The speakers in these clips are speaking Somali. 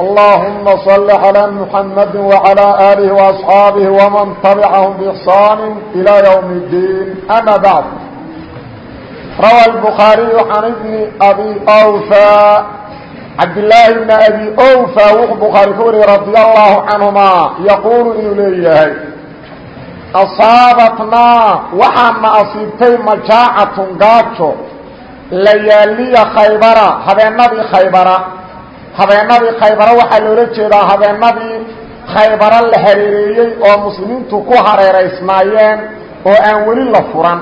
اللهم صل على محمد وعلى آله وأصحابه ومن تبعهم بإحصان إلى يوم الدين أما بعد روى البخاري عن ابن أبي أوفى عبد الله بن أبي أوفى وبخاري كوري رضي الله عنهما يقول إنه ليه أصابتنا وحنا أصيبتي مجاعة قاتشو layaaliya khaybara habeenadii khaybara habeenadii khaybara waxaa loola jeedaa habeenadii khaybara la hareereeyey oo muslimiintu ku hareeraysnaayeen oo aan weli la furan.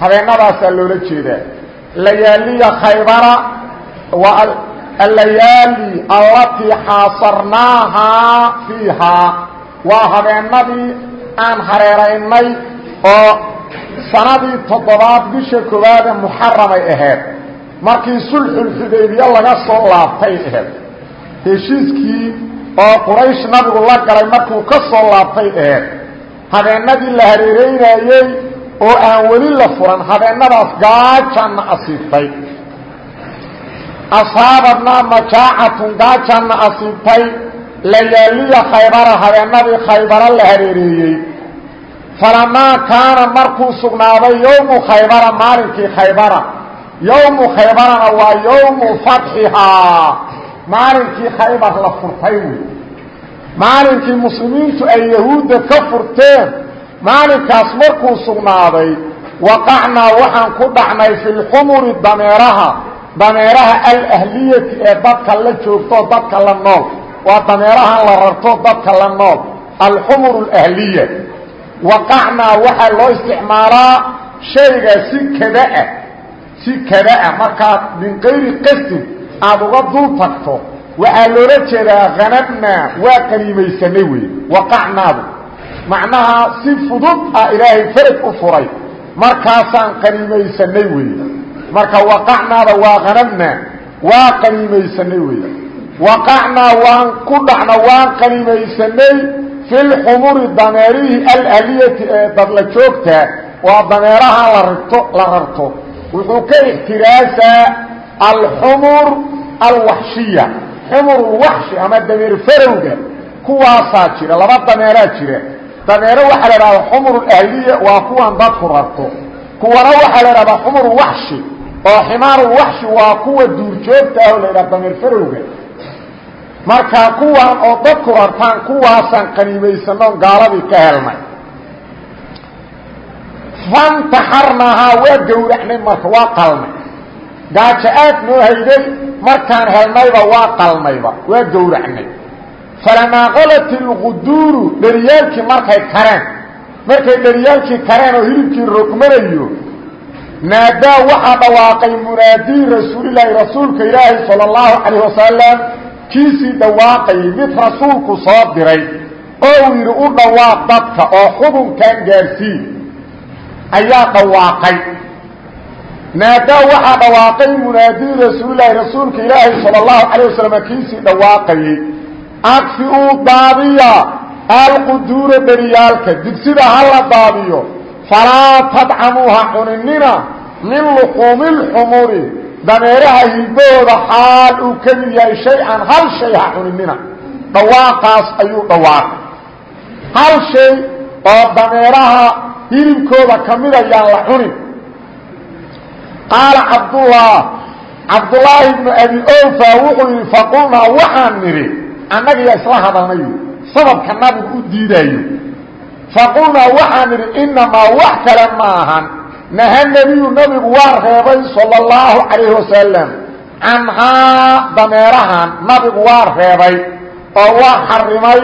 Habeenadaasaa loola jeedaa. Layaaliya khaybara waa allayaali allatii xaasarnaahaa fiihaa waa habeenadii aan hareeraynay oo sanadii toddobaad bisha koowaade muxaramay ahayd markii sulxulxudaybiye laga soo laabtay ahayd heshiiskii oo quraysh nabigu la galay markuu ka soo laabtay ahayd habeenadii la hareereynayey oo aan weli la furan habeenadaas gaajanna asiibtay. Asaabadnaa majaacatun gaajanna asiibtay. Layaaliya khaybara habeenadii khaybara la hareereeyey. Falamaa kaana markuu sugnaaday yowmu khaybara maalinkii khaybara yowmu khaybarana waa yowmu fatxihaa maalinkii khaybar la furtay. Wey maalinkii muslimiintu ay yahuudda ka furteen. Maalinkaas markuu sugnaaday waqacnaa waxaan ku dhacnay fi lxumuri dameeraha. Dameeraha alahliyati ee dadka la joogto dadka la nool. Waa dameerahan la rarto dadka la nool. Alxumur alahliya waqacnaa waxaa loo isticmaalaa shayga si kadaa si kadaa markaad min qayri qasdin aada uga dul tagto waxaa loola jeedaa hanamnaa waa qaniimaysanay wey waqacnaadu. Macnaha si fudud ah ilaahay faraj u furay. Markaasaan qaniimaysanay wey marka waqacnaada waa hanamnaa waa qaniimaysanay wey waqacnaa waan ku dhacna waan qaniimaysanay fi lxumuri dameerihii alaliyati ee dadla joogta waa dameeraha la rito la rarto wuxuu ka ixtiraasaa alxumur alwaxshiya xumur lwaxshi ama dameer farowga kuwaasaa jira laba dameeraa jira. Dameero waxaa la idhahdaa xumur ahliya waa kuwan dadku rarto kuwana waxaa la idhahdaa xumur waxshi oo ximaarulwaxshi waa kuwa duurjoogta ah oo la idhaha dameer farowga. Markaa kuwaan oo dadku rartaan kuwaasaan qaniimaysanoon gaaladii ka helnay fantaxarnaahaa waa gowracnay marka waa qalnay. Gaajo aad noo hayday markaan helnayba waa qalnayba waa gowracnay. Falamaa qalat ilquduuru dheriyaalkii markay kareen. Markay dheriyaalkii kareen oo hilibkii rogmanayo naadaa waxaa dhawaaqay munaadii rasuulilaahi rasuulka ilaahi sala allahu calayh wasalam kiisii dhawaaqayay mid rasuulku soo diray oo uu yidhi u dhawaaq dadka oo xubunkan gaarsii ayaa dhawaaqay. Naadaa waxaa dhawaaqay munaadii rasuulilaahi rasuulka ilaahi sala allahu calayh wasalam kiisii dhawaaqayey agfi uu daadiya alquduura beriyaalka digsida ha la daadiyo falaa tadcamuuha cuninina min luxuumilxumuri dameeraha hilbahooda xaal uu ka mid yahay shay-an hal shay ha cuninina. Dhawaaqaas ayuu dhawaaqay. Hal shay oo dameeraha hilibkooda ka mid ayaan la cunin. Qaala cabdullah cabdullaahi ibnu abi ofa wuxuu yidhi faqulnaa waxaan nidhi annagiya isla hadalnayo sababka nabigu u diidaayo. Faqulnaa waxaan nidhi inamaa wax kale ma ahan naha nebiyu nebigu waa reebay sala allahu calayhi wasalam canhaa dameerahan nabigu waa reebay oo waa xarimay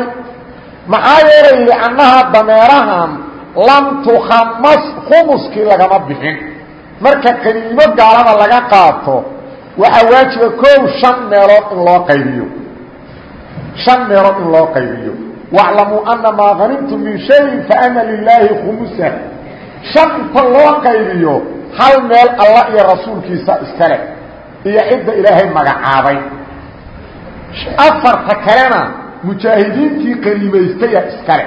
maxaa yeelay liannaha dameerahan lam tukhamas khumuskii lagama bixin. Marka qaniimo gaalada laga qaato waxaa waajiba kow shan meelood in loo qaybiyo. Shan meelood in loo qaybiyo. Waclamuu ana maa hanimtum min shayin faana lilaahi khumusa. Shan inta loo qaybiyo hal meel allah iyo rasuulkiisa iskale iyo cidda ilaahay magacaabay. Afarta kalena mujaahidiintii qaniimaystaya iskale.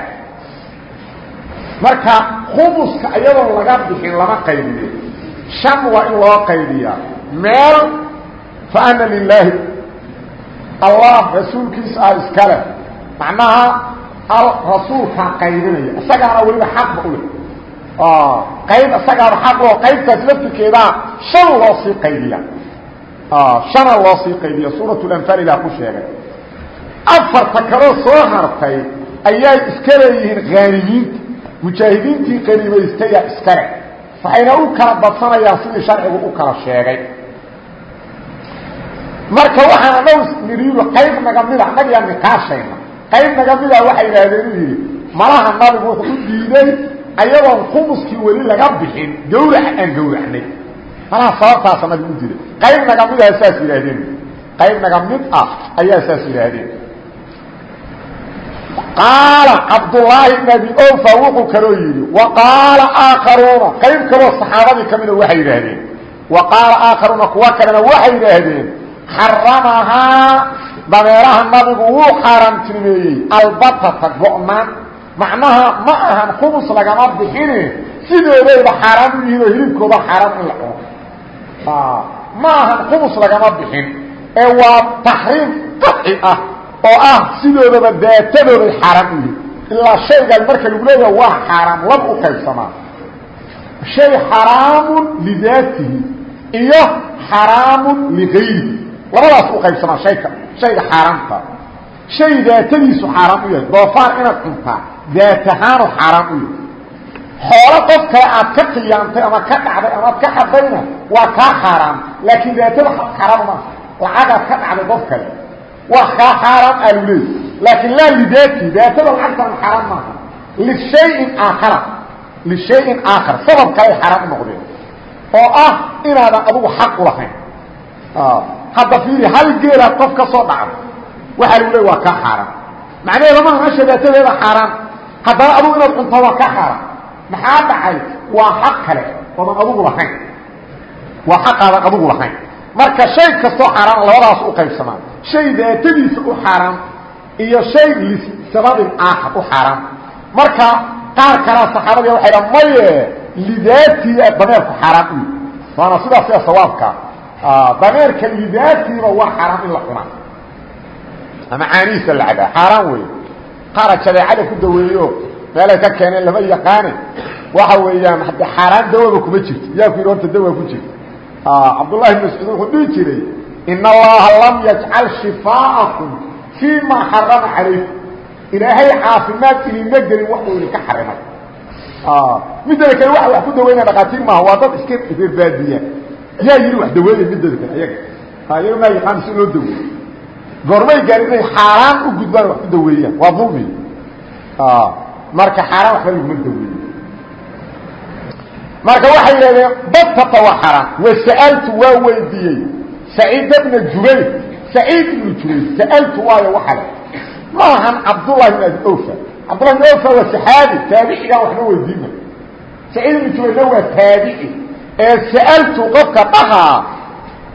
Marka khumuska iyadoo laga bixin lama qaybiyo. Shan waa in loo qaybiyaa. Meel fa ana lilaahi allah rasuulkiisa ah iskale. Macnaha rasuulkaa qaybinaya. Isagaana weliba xaqba u qayb isagaaba xaq loo qaybtaas laftirkeedaa shan loo sii qaybiya shana loo sii qaybiya suurat lanfaal ilah ku sheegay afarta kaloo soo hartay ayay iska leeyihiin haanimiinta mujaahidiintii qaniimaystaya iskale waxayna u kala badsanayaan sidii sharcigu u kala sheegay. Marka waxaan anagu niriido qayb naga mida annagiyaa niqaashayna. Qayb naga mida waxay yidhaahdeen u yidhi malaha nabigu wuxuu u diiday ayagoon khumuskii weli laga bixin gawrac aan gawracnay. Malaha sababtaasa nabigu u diiday. Qayb naga mid ah saas yidhaahdeen. Qayb naga mid ah ayaa saas yidhaahdeen qaala cabdulaahi bn abi ofa wuxuu kaloo yidhi wa qaala aakharuuna qayb kaloo saxaabadii ka mida waxay yidhaahdeen wa qaala aakharuuna kuwa kalena waxay yidhaahdeen xaramahaa dameeraha nabigu wuu xaaraamtinimeeyey albatata go-naan macnaha ma ahan khumus lagama bixine sidoodayba xaaraan u yihiin oo hilibkooda xaaraan in la cuno ma ahan khumus lagama bixin ee waa taxriim qaci ah oo ah sidoodaba daatadooday xaaraan u yihiin ilaa shaygan marka lagu leeyaha waa xaaraam lab u qaybsamaa shay xaraamun lidaatihi iyo xaraamun ligayrihi. Labadaas u qaybsamaa hayka shayga xaaraamta. Shay daatadiisu xaaraam u yahay. Doofaar inaad cuntaa daatahaanu xaaraam u yahay. Xoolo qof kale aad ka qiyaamtay ama ka dhacday amaad ka xadayna waa kaa xaaraam. Laakiin daatada xaaraam maaha. Lacagaad ka dhacday qof kale waa kaa xaaraam aaluleey laakiin laa lidaati daatada lacagtan xaaraam maaha lishayin aakhara lishayin aakhar sabab kale xaaraam u noqdeen oo ah inaadan adigu xaq u lahayn. Hadda fiiri hal geelaad qof ka soo dhacdo waxaa lagu leey waa kaa xaaraan macnaheeda maaha hasha daatadeeda xaaraan haddana adugu inaad cunto waa ka xaaraan maxaa dhacay? Waa xaq kale oodan adugu lahayn. Waa xaqaadan adugu lahayn. Marka shay kastoo xaaraan labadaas u qaybsamaa shay daatadiisa u xaaraan iyo shay lisababin aakhar u xaaraan marka qaar kalea saxaabadii waxay dha maye lidaatii dameerku xaaraan u waana sidaas sida sawaabkaa dameerka lidaatiiba waa xaaraan in la cunaa. Ama caanihiisa la cabaa xaaraan wey qaara jadeecada ku daweeyo meelay ka keeneen lama yaqaane. Waxa weeyaan xaaraan dawaba kuma jirto. Yaa ku yidhi horta dawa ku jirto. Cabdullahi bn mascuud wuxuu dhihi jiray in allaha lam yajcal shifaa'akum fii ma xarama calaykum ilaahay caafimaad idinma gelin waxuu idinka xarimay midada kale waa wax ku daweynaya dhakhaatiir maaha waa dad iska reerbaadiya yaa yidhi wax daweeya midada kale ayaga ayaga maa yaqaan si loo daweeyo goormay gaari inay xaaraan u gudbaan wax ku daweeyaan waa dulmi marka xaaraan waxba laguma daweeyo marka waxay yidhahdeen batata waa xaaraan wasa'altu waa weydiiyey saciid bna jubayr. Saciid ibnu jubayr sa'altu waayo waxale ma ahan cabdullahi bn abi ofa cabdullahi bn ofa waa saxaabi taabicigaan waxba weydiina saciid ibnu jubayrna waa taabici ee sa'altu qofka dhahaa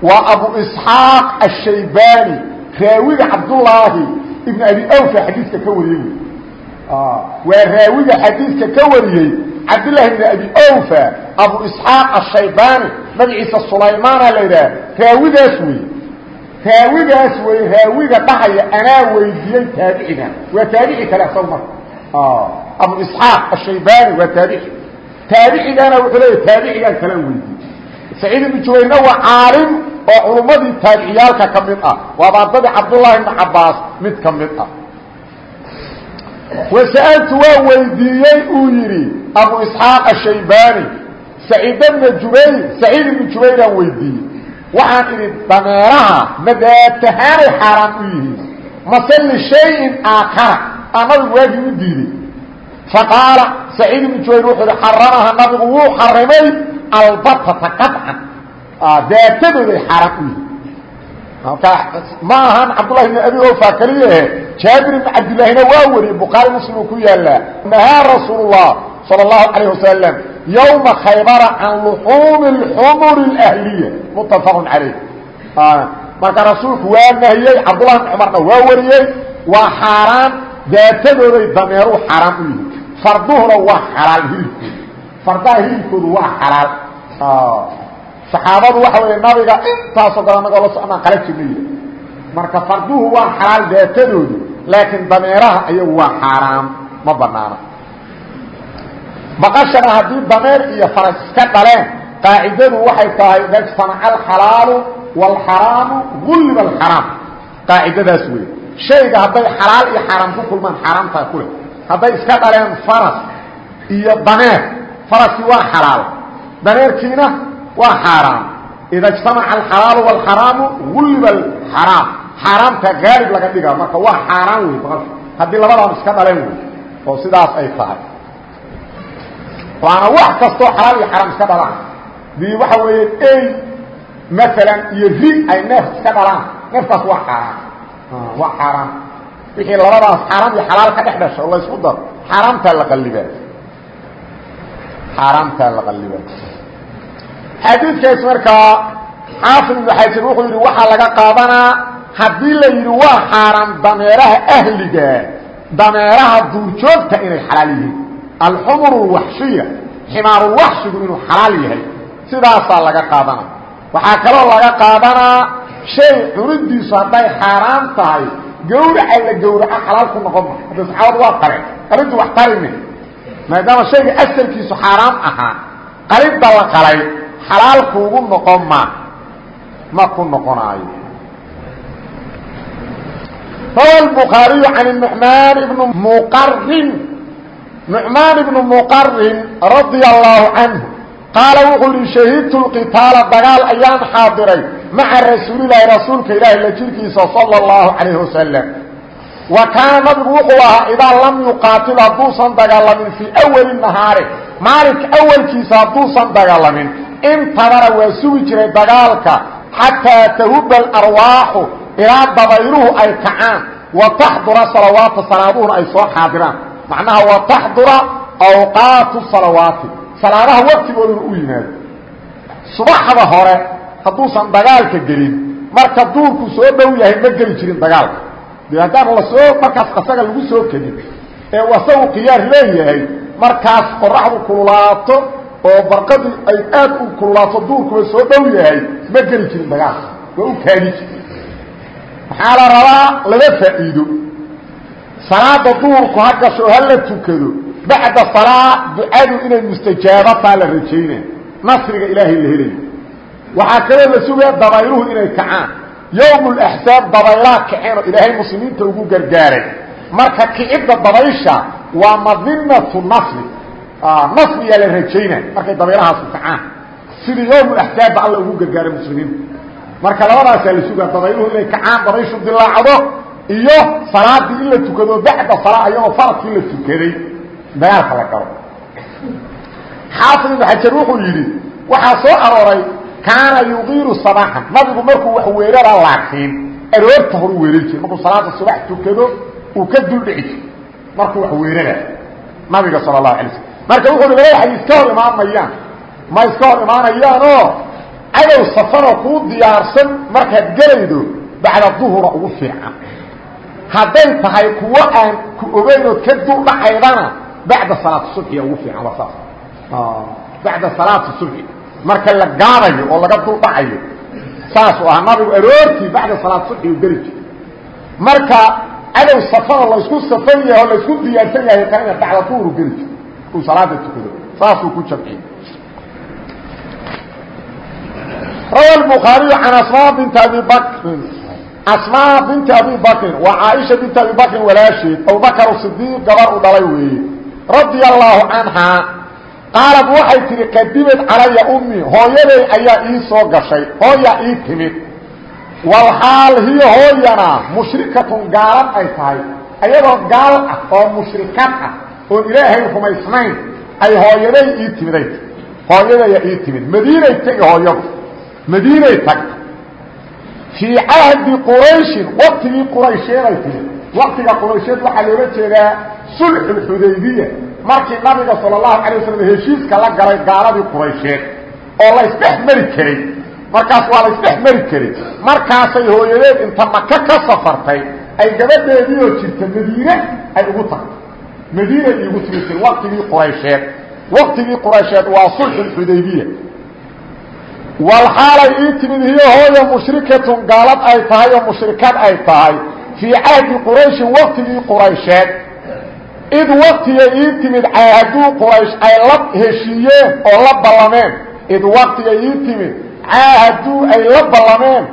waa abu isxaaq ashaybani raawiga cabdullaahi ibn abi awfa xadiiska ka wariyey. Waa raawiga xadiiska ka wariyey cabdillaahi ibn abi awfa abu isxaaq ashaybani magaciisa sulaymaana la yidhaah raawigaas wey raawigaas wey raawiga dhahaya anaa weydiiyey taabiciga. Waa taabici kale asag marka. Abu isxaaq ashaybani waa taabici. Taabicigaana wuxuu leeya taabicigaan kala weydiiyey. Saciid ibnu jubayrna waa caalim oo culummadii taabiciyaalka ka mid ah. Waaba ardadii cabdullaahi ibnu cabaas mid ka mid ah wasa'altu waa weydiiyey uu yidhi abu isxaaq ashaybani saciid bna jubayr saciid ibnu jubayraan weydiiyey. Waxaan idhi dameeraha madaatahaanay xaaraan u yihiin? Mase lishayin aakhara? Aa nabigu waagii u diiday faqaala saciid ibnu jubayr wuxuu ihi xaramaha nabigu wuu xarimay albatata qaطcan daatadooday xaaraan u yihiin ma ahan cabdullahi bn abi ofa keliyahe jaabir ibn cabdillaahina waa wariyey bukhaari muslim uu ku yaalaa nahaa rasuul الlah salى الlahu عalيه wasalam ywma khaybara can luxuumi اxumur اahliya mutafaq calayh marka rasuulku waa nahiyey cabdullahi bn cumarna waa wariyey waa xaaraan daatadooday dameeruhu xaaraan u yihi farduhuna waa xalaal hilibkooda fardaha hilibkoodu waa xalaal saxaabadu waxa weeye nabiga intaasoo gala anagoo la socnaan qala jirnay marka farduhu waa xalaal daatadoodu laakiin dameeraha ayagu waa xaaraam ma banaana maqashana haddii dameer iyo faras iska dhaleen qaacidadu waxay tahay dajtamaca alxalaalu wاlxaraamu gulliba alxaraam. Qaacidadaas wey shayga hadday xalaal iyo xaaraam ku kulmaan xaaraamtaa ku leh. Hadday iska dhaleen faras iyo dameer faraskii waa xalaal. Dameerkiina waa xaaraam ida اجtamaca alxalaalu wاlxaraamu gulliba alxaraam xaaraamta gaalib laga dhigaa marka waa xaaraan wey baqashu haddii labadaan iska dhaleen wey oo sidaas ay tahay waana wax kastoo xalaal iyo xaraam iska dhalaan dii waxa weeye ey maalan iyo ri ay neef iska dhalaan neefkaas waa xaaraan waa xaaraan wixii labadaas xaaraam iyo xalaal ka dhex dhasha oo la isku daro xaaraamtaa la qallibaa xaaraamtaa la qallibaa xadiidkaas markaa xaafid ibnu xajar wuxuu yidhi waxaa laga qaadanaa haddii la yidhi waa xaaraan dameeraha ahliga dameeraha duurjoogta inay xalaal yihiin. Alxumur اwaxshiya ximaarulwaxshigu inuu xalaal yahay. Sidaasaa laga qaadanaa waxaa kaloo laga qaadanaa shay cunidiisu hadday xaaraan tahay gawraca la gawraco xalaal ku noqon ma hadda saxaabadu waa qaleen qalintu wax tarime maadaama shayga asalkiisu xaaraam ahaa qalidda la qalay xalaal kuugu noqon ma ma ku noqonaayo rawa الbukhaariyu can الnucmaan ibn muqarin nucmaan ibnu muqarin radia allaahu canhu qaala wuxuu yihi shahidtu lqitaala dagaal ayaan xaadiray maca rasuulilaahi rasuulka ilaahi la jirkiisa sala اllahu calayhi wasalam wa kaana nabigu wuxuu ahaa idaa lam yuqaatil hadduusan dagaalamin fii awali nahaari. Maalinka awalkiisa hadduusan dagaalamin. Intabara waa sugi jiray dagaalka xataa tahuba alarwaaxu ilaa dabayluhu ay kacaan. Wa taxdura salawaata salaaduhuna ay soo xaadiraan. Macnaha wa taxdura awqaatu salawaati. Salaadaha waqtigooduna u yimaado. Subaxda hore hadduusan dagaalka gelin marka duurku soo dhow yahay ma geli jirin dagaalka de haddaan la soo markaas asaga lagu soo kedin ee asagu khiyaar leeyahay markaas qoraxdu kululaato oo barqadii ay aad u kululaato duurkuba soo dhow yahay ma geli jirin dagaalka waa u kaadi jiri maxaa la rabaa laba faa'iido. Salaada duurku ha gasho hala tukado bacda salaa ducadu inay mustajaabataa la rajaynay nasriga ilaahay la helayo waxaa kaloo la sugaya dabayluhu inay kacaan yowm laxsaab dabaylaa kaceen oo ilaahay muslimiinta ugu gargaaray. Marka kicidda dabaysha waa madinatu nasri nasriyaa la rajaynay markay dabaylahaasu kacaan. Sidii yowm laxsaabba alla ugu gargaaray muslimiinta marka labadaasaa la sugaa dabayluhu inay kacaan dabayshu dilaacdo iyo salaadii in la tukado bacda salaa ayagoo faradkii la tukaday. Dagaalka la galo. Xaafid ibnu xajar wuxuu yidhi waxaa soo arooray kaana yudiiru sabaaxan nabigu markuu wax weerara laakiin aroorta horu weerar jire markuu salaada subax tukado uu ka duldhici jir markuu wax weerara nabiga sala allahu alay slm marka wuxuu hi labada xadiis ka hor imaan mayaan ma iska hor imaanayaanoo? Cadow safaroo kuu diyaarsan markaad gelaydo bacda duhura ugu fiican. Hadday tahay kuwo aan ku ogeynood ka duldhacaydana bacda salaati subxiya ugu fiican waa saas. Bacda salaati subxi marka la gaadayo oo laga duldhacayo saasuu ahaa nabigu aroortii bacda salaati subxi u geli jira marka cadow safaro laysku safan yahay oo laysku diyaarsan yahay kalina bacda duhuru geli jiro uu salaada tukado saasuu ku jamciyey rawa الbukhaariyu can asmaa binti abi bakrin. Asmaa binti abi bakrin waa caaisha binti abi bakrin walaasheed. Abubakr sidiiq gabar u dhalay weeye. Radia allaahu canhaa qaalad waxay tihi qadimad calaya ummi hooyaday ayaa ii soo gashay hooyaa ii timid. Walxaal hiyo hooyana mushrikatun gaalad ay tahay. Ayadoo gaal ah oo mushrikad ah oon ilaahay rumaysnayn ay hooyaday ii timiday hooyadayaa ii timid. Madiinay tegi hooyadu madiinay tagta fii cahdi qurayshin waktigii quraysheeday tiri waktiga quraysheed waxaa loola jeedaa sulxulxudaybiya markii nabiga sal اlahu alay waslam heshiiska la galay gaaladii quraysheed oo la isdhex karay markaas waa la isdhex karay markaasay hooyadeed inta maka ka safartay ay gabadheediioo jirta madiine ay ugu tagtay madiinay iigu timi jir waktigii quraysheed. Waktigii quraysheed waa sulxulxudaybiya walxaalay ii timid hiyo hooya mushrikatun gaalad ay tahay oo mushrikad ay tahay. Fii cahdi qurayshin waktigii quraysheed id waktigay ii timid caahaduu quraysh ay la heshiiyeen oo la ballameen. Id waktigay ii timid caahaduu ay la ballameen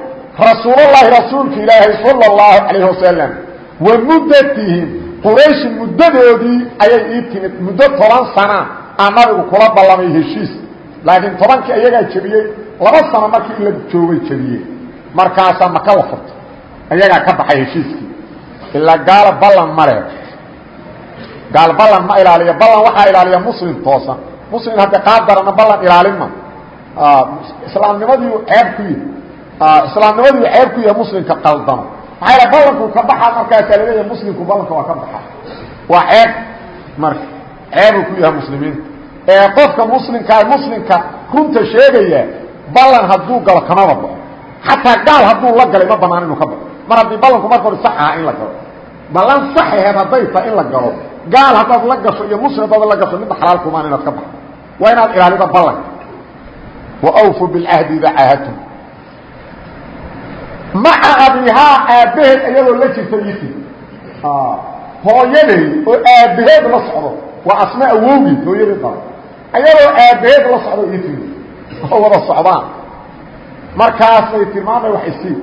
rasuulallaahi rasuulka ilaahay sala اllahu calayh wasalam wa muddatihim qurayshi muddadoodii ayay ii timid muddo toban sana aa nabigu kula ballamay heshiis. Laakiin tobankii ayagaa jebiyey laba sano markii in la joogay jebiyey. Markaasaa maka la furtay ayagaa ka baxay heshiiskii. Ilaa gaalo ballan ma leh gaal ballan ma ilaaliyo ballan waxaa ilaaliya muslim toosan. Muslim hadda qaadarana ballan ilaalinma islaamnimadiiu ceeb ku yahy islaamnimadiiu ceeb ku yahay muslimka qaldano. Maxaa yal ballankuu ka baxaa markaasaa la leeyahay muslimku ballanka waa ka baxa waa ceeb marka ceebuu ku yahay muslimiinta ee qofka muslimkaa muslimka runta sheegaya ballan hadduu galo kamaba baxo xataa gaal hadduu la galay ma banaan inuu ka baxo mar haddii ballanku marka hore sax aha in la galo. Ballan saxaheed hadday tahay in la galo gaal haddaad la gasho iyo muslim haddaad la gasho midna xalaal kumaan inaad ka baxo waa inaad ilaalida ballanka wawfu bilcahdi ida caahadtum maca abihaa aabbaheed iyadoo la jirta iti hooyaday oo aabbaheed la socdo waa asma awowgeed hooyadeed dala iyadoo aabbaheed la socdo iti oo wada socdaan. Markaasay tilmaamay wax isii.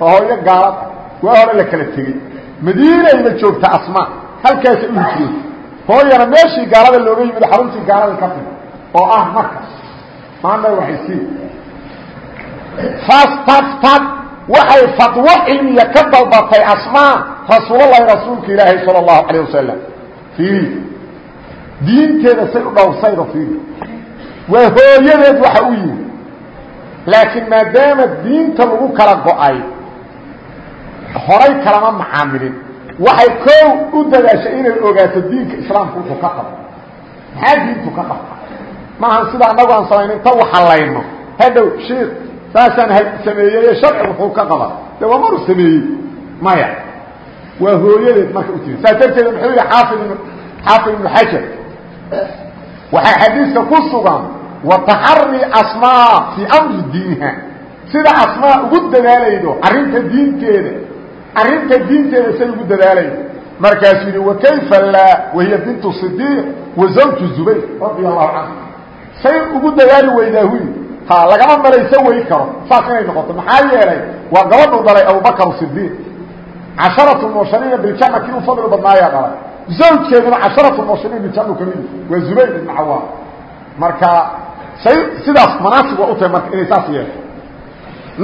Oo hooyo gaalad waa hore la kala tegey. Madiinayna joogta asma halkaasay u hijreen hooyana meeshii gaalada looga yimid xaruntii gaalada ka timi oo ah marka maanta waxay sii fastaftad waxay fadwo cilmiya ka dalbatay asmaa rasuulalahi rasuulka ilaahay sala allahu calayh wasalam fiiri. Diinteeda say u dhowrsayda fiiri. Waa hooyadeed waxa u yimi laakiin maadaama diinta lagu kala go'ay horay kalama macaamilin waxay koow u dadaashay inay ogaato diinka islaamku wuxuu ka qabo. Maxaa diintu ka qabta maahan sida anagu aan samayno inta uxallayno hadhow shiik saasaan sameeyey sharci wuxuu ka qaba. De waa maru sameeyey? Maya. Waa hooyadeed marka u timi saas darteeda muxuu yihi xaafid xaafid ibnu xajar waxaa xadiiska ku sugan wataxari asmaa fii amri diiniha. Sida asmaa ugu dadaalaydo arrinta diinteeda arrinta diinteeda say ugu dadaalaydo markaasuu yihi wakayfa laa wahiya bintu صidiiq wa zawju zubayr radia allahu say ugu dadaali weydaa huy ha lagama malayso wey karo. Saas noqoto maxaa yeelay waa gabadhu dhalay abubakr sidiiq casharatu mubashariina biljana kii u fadli badnaayaa dhalay. Zawjkeeduna casharatu mubashariin biljanu ka mid waa zubayr ibn cawaam marka say sidaas manaasib u tahay marka inay saas yeesho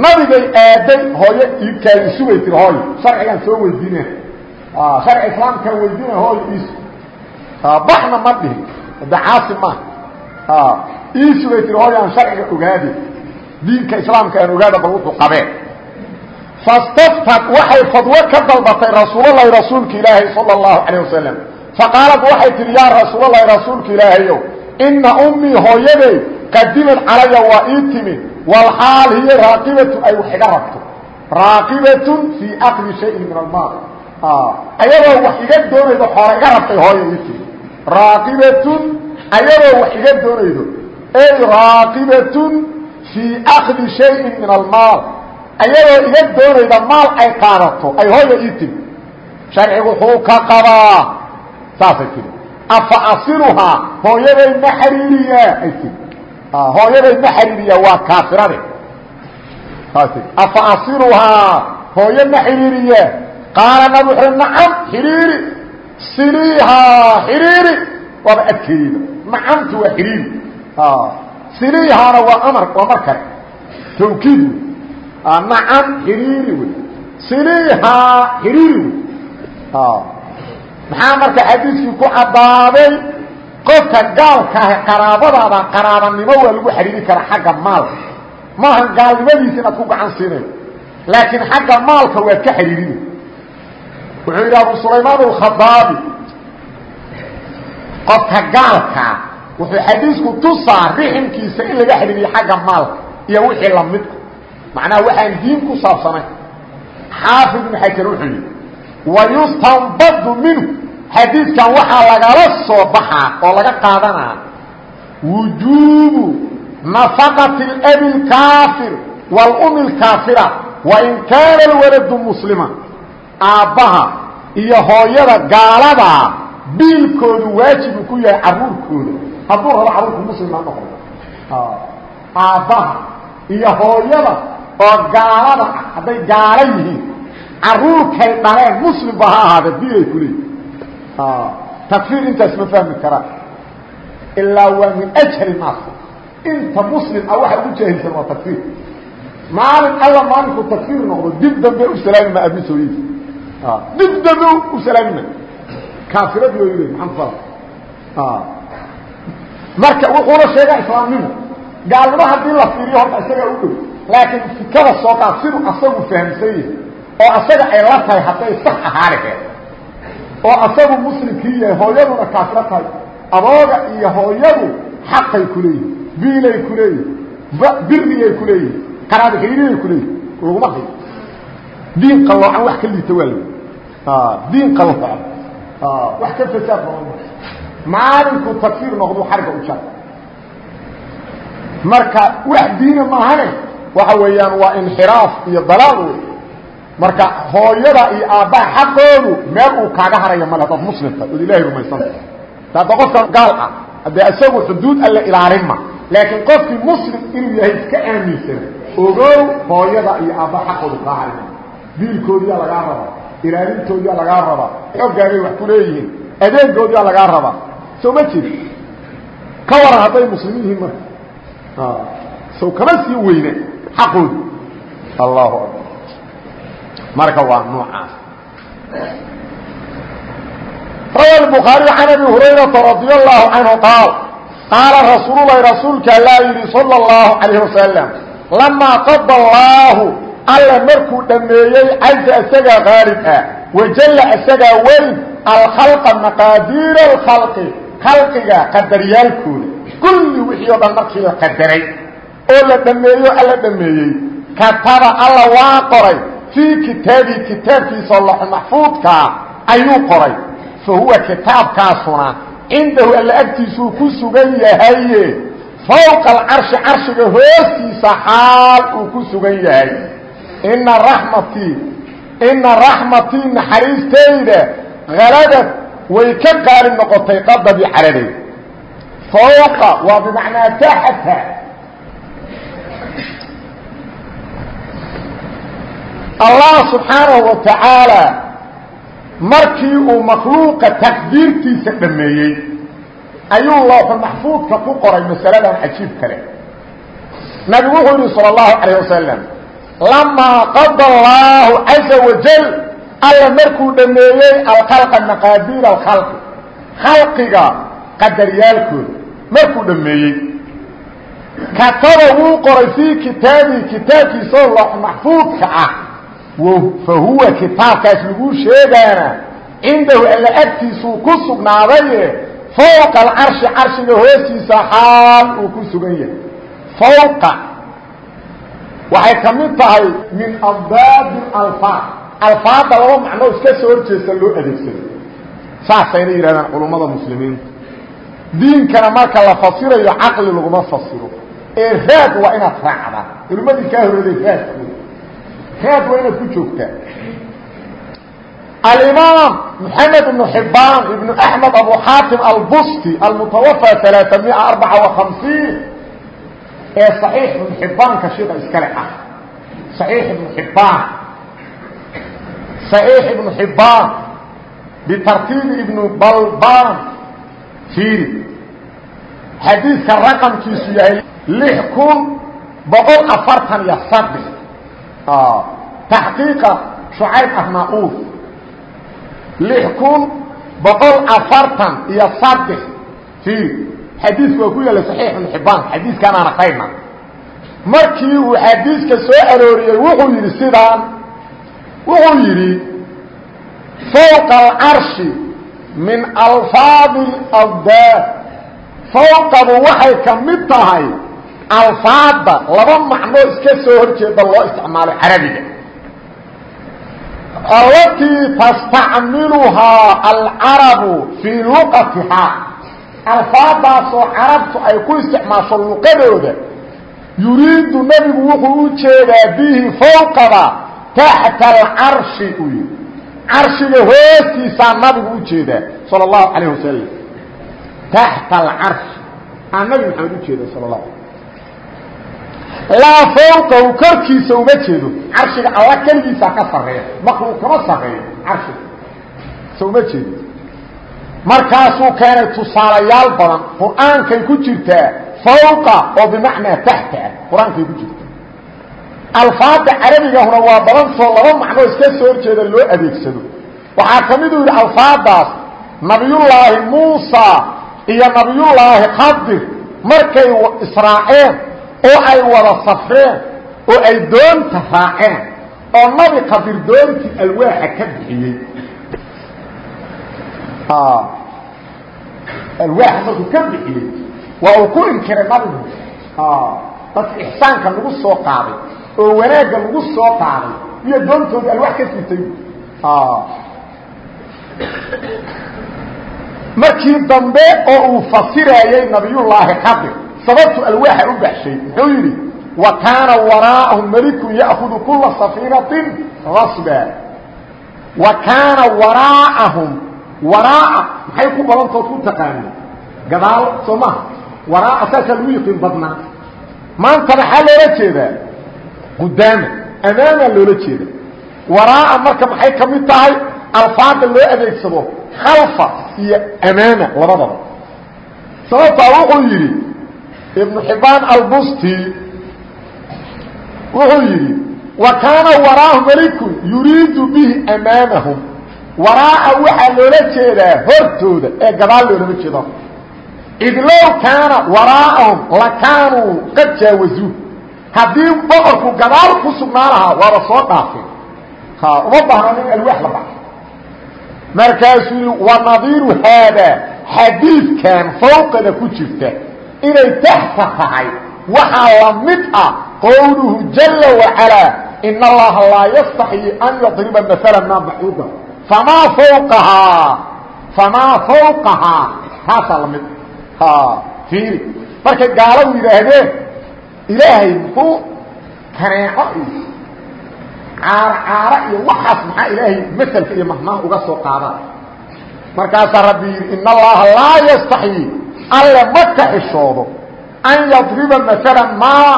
nabigay aaday hooyo iibkaadi isugay tiri hooyo sharcigaan soo weydiine. Sharci islaamkaan weydiina hooyo iisu baxna ma dhihin de caasi maaha ii sugay tir hooy aan sharciga ogaadi. Diinka islaamka aan ogaada bal wuxuu qabee. Fastaftad waxay fadwo ka dalbatay rasuulalahi rasuulka ilaahay sala اllahu calayh wasalam faqaalad waxay tihi yaa rasuulalahi rasuulka ilaahayow ina ummii hooyaday qadimad calaya waa ii timid walxaal hiya raaqibatun ay wax iga rabto raaqibatun fii akdi shayin min almaal ayadoo wax iga doonaydo xoora iga rabtay hooya ii timid raaqibatun ayadoo wax iga doonaydo ay raaqibatun fii akdi shayin min almaal ayadoo iga doonayda maal ay qaadato ay hooya ii timi sharcigu wuxuu ka qabaa saasay tiri afa asiluhaa hooyaday ma xariiriyaa ay tiri hooyaday ma xariiriyaa waa tii afa asiluhaa hooye ma xiriiriyaa qaala nabi wuxuu nacam xiriiri. Siliihaa xiriiri. Waaba adkeeyeyba nacamtu waa xiriiri. Siliihaana waa amar waa mar kale. Tawkiid wey nacam xiriiri wey siliihaa xiriiri wey maxaa marka xadiiskii ku caddaaday qofka gaalka ah qaraabadaada qaraabanimo waa lagu xiriiri karaa xagga maalka. Maahan gaalnimadiisa inaad ku gacan siinayo laakiin xagga maalka waad ka xidhiirina wuxuu yidhi abu sulaymaan alkhadaabi qofka gaalkaa wuxuu xadiisku tusaa riximkiisa in laga xidhiiriyo xagga maalka iyo wixii lamidka macnaha waxaan diin ku saabsanayn xaafid ibn xajar wuxuu yidhi wayustanbadu minhu xadiidkan waxaa lagala soo baxaa oo laga qaadanaa wujuubu nafaqati اlabi اlkaafir wاlumi اlkaafira wain kaana alwaladu muslima aabbaha iyo hooyada gaaladaa biilkoodu waajibu ku yahay caruurkooda hadduu rabo carruurku muslima noqdo aabbaha iyo hooyada oo gaalada ah hadday gaala yihiin caruurkay dhaleen muslimba ha ahaada biilay ku leeyihi takfiir intaas ma fahmi karaan ilaa waa min ajhali naas inta muslim ah waxa ugu jaahilsan waa takfiir maalin alla maalinku takfiir noqdo dib dambe u salaami ma abi sooyidi dib dambe u salaami ma kaafiradi oo yidhi maxamed fal marka wuxuuna sheegaa islaamnimo gaalnimo haddii la fiiriyo horta isagaa u dhow laakiin fikada sooqaa siduu asagu fahamsan yahay oo asaga ay la tahay hadday sax ahaa laheed oo asagu muslimkii yahay hooyaduna kaafiro tahay abooga iyo hooyadu xaqay ku leeyihiin biilay ku leeyihiin biriyay ku leeyihiin qaraabo xiriiray ku leeyihiin laguma hayo. Diin qalloocan wax ka liita waa la diin qalloocan wax ka fasaad badan maalinku takfiir noqdu xarga u jar marka wax diina maahane waxa weeyaan waa inxiraaf iyo dalaal wey marka hooyada iyo aabbaha xaqoodu meel uu kaaga harayo male hadaad muslimta ood ilaahay rumaysanta hadda qofkan gaal ah. Haddee isagu xuduud alle ilaalinma laakiin qofkii muslim inuu yahay iska aaminsan ogow hooyada iyo aabbaha xaqoodu kaa harima diilkoodiyaa lagaa rabaa ilaalintoodiyaa lagaa rabaa xoggaagay wax ku leeyihiin adeegoodiyaa lagaa rabaa. Soo ma jiri. Ka waran hadday muslimiin yihiin marka. Sow kama sii weyne xaqoodu. Allahu akbar marka waa noocaas rawa bukhaariy can abi hurayrata radi allahu canhu qaal qaala rasuululahi rasuulka allaa yidhi sala اllahu calayh wasalam lamaa qada allaahu alle markuu dhammeeyey caza isagaa qaalib ah wajalla isagaa weyn alkhalqa maqaadiir alkhalqi khalqiga qadaryaalkooda kulli wixii oo dhan markii la qadaray oo la dhameeyo alla dhameeyey kataba alla waa qoray fii kitaabii kitaabkiisa loxo maxfuudkaa ayuu qoray. Fa huwa kitaabkaasuna cindahu alla agtiisuu ku sugan yahaye fowqa alcarshi carshiga hoostiisa xaal uu ku sugan yahay. Ina raxmatii ina raxmatii naxariistayda halabad way ka qaalib noqotay qadabii caradeed fowqa waa bimacnaa taxata allah subxaanahu wa tacaala markii uu makhluuqa taqdiirtiisa dhameeyey ayuu looxu maxfuudka ku qoray masaladan cajiib kale nabigu wuxuu yihi salى اllahu calayه wasalam lamaa qada allaahu caza wajal alla markuu dhameeyey alkhalqa maqaadiir alkhalqi khalqiga qadaryaalkooda markuu dhameeyey kataba wuu qoray fii kitaabii kitaabkiisao loox maxfuudka ah fahuwa kitaabkaas laguu sheegaana. Cindahu alla agtiisuu ku sugnaadaye. Fowqa alcarshi carshiga hoostiisa xaal uu ku sugan yahay. Fowqa waxay ka mid tahay min abdaabi alfaad alfaadda laba macnoo iska soo horjeesta loo adeegsado saasayna yidhahdaan culummada muslimiinta. Diinkana marka la fasirayo caqli laguma fasiro. Ee raad waa inaad raacdaa. Culimmadii kaa horreeday raadkooda raad waa inaad ku joogtaa alimaam maxamed ibnu xibaan ibnu axmed abu xaatim albusti almutawafى alaaثamiya arbaca وahamsiin ee صaxiix ibnu xibaanka shida iskale ah صaxiix ibnu xibaan صaxiix ibnu xibaan bitartiibi ibnu balban fiiri xadiidka raqamkiisu yahay lix kun boqol afartan iyo saddex taxqiiqa shucayb ahna-uur lix kun boqol afartan iyo saddex fiir xadiidku waa ku yaalla saxiix ibnu xibaan xadiiskaan aan akrayna markii uu xadiiska soo arooriyey wuxuu yidhi sidaan wuxuu yidhi fowqa alcarshi min alfaadi alawdaad fowqadu waxay ka mid tahay alfaadda laba macnoo iska soo hor jeeda loo isticmaalo carabiga. Alatii tastacmiluhaa alcarabu fii luqatihaa alfaadaasoo carabtu ay ku isticmaasho luqadooda. Yuriidu nebigu wuxuu u jeedaa bihi fowqada taxta alcarshi uu yihi carshiga hoostiisaa nabigu u jeedaa sal اlahu alayh wasalam taxta alcarshi aa nabi maxamed u jeeda sal la laa fawqahu korkiisa uma jeedo carshiga alla keligiisaa ka sareeya makluuq kama sareeyo carshiga so uma jeedo. Markaasuu keenay tusaalayaal badan qur'aankay ku jirtaa fawqa oo bimacnaa taxta ah qur'aankay ku jirtaa. Alfaada carabigahuna waa badantoo laba macnoo iska soo horjeeda loo adeegsado. Waxaa ka miduu yidhi alfaadaas nabiyullaahi muusa iyo nabiyullaahi khadir markay israaceen oo ay wada safreen oo ay doonta raaceen oo nabi khadir doontii alwaaxa ka bixiyey. Alwaaxa markuu ka bixiyey waa uu ku inkiray nabigu. Dadka ixsaanka lagu soo qaaday oo wanaagga lagu soo qaaday iyo doontoodii alwaax ka siitay markii dambe oo uu fasirayey nabiyullaahi khadir sababtu alwaaxa u baxshay muxuu yidhi wa kaana waraa'ahum melikun ya'hudu kula safiinatin gasba wa kaana waraa'ahum waraa'a maxay ku badantood ku taqaaneen gadaal soo maha waraa'a saasaa lagu yiqiin badnaa. Maanta maxaa loola jeedaa? Qudaama amaamaa loola jeeda waraa'a marka maxay ka mid tahay? Alfaada loo adeegsado khalfa iyo amaama labadaba. Sababtaa wuxuu yidhi ibnu xibaan albusti wuxuu yidhi wa kaana waraahu malikun yuriidu bihi amaamahum waraa'a waxaa loola jeedaa hortooda ee gadaal loolama jeedo. Id low kaana waraa'ahum lakaanuu qad jaawazuu. Haddii boqorku gadaal ku sugnaa lahaa waaba soo dhaafeen uma baahno in alwaax la baxo. Markaasuu yii wanadiiru haadaa xadiidkan fawqada ku jirta inay taxta tahay. Waxaa la mid ah qowluhu jala wacalaa in allaha laa yastaxyi an yadriba maala maa baxuuda famaa fawqahaa famaa fawqahaa. Taasaa la mid. Fiiri. Markay gaaladu yidhaahdeen ilaahay muxuu kaneeco iyo caaro caaro iyo waxaas maxaa ilaahay maselka iyo mahmaha uga soo qaadaan markaasaa rabbi yidhi in allaha laa yastaxyi alle ma ka xishoodo an yadriba maalan maa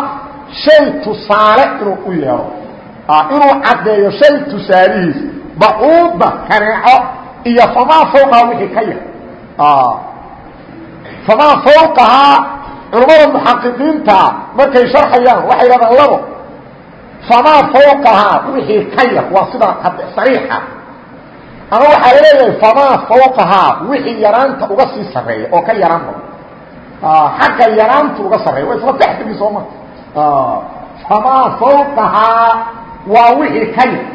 shay tusaale inuu u yeelo inuu caddeeyo shay tusaalihiis bacuuda kaneeco iyo famaa fawqaha wixii ka yar. Famaa fawqahaa culammada muxaqiqiinta markay sharxayaan waxay yidhahdaan labo. Famaa fawqahaa wixii ka yar waa sida sariixa ama waxaa la leeyahay famaa fawqahaa wixii yaraanta uga sii sarreeya oo ka yaraan badan xagga yaraanta uga sarreeya waa isla taxdigii sooma famaa fawqahaa waa wixii ka yar.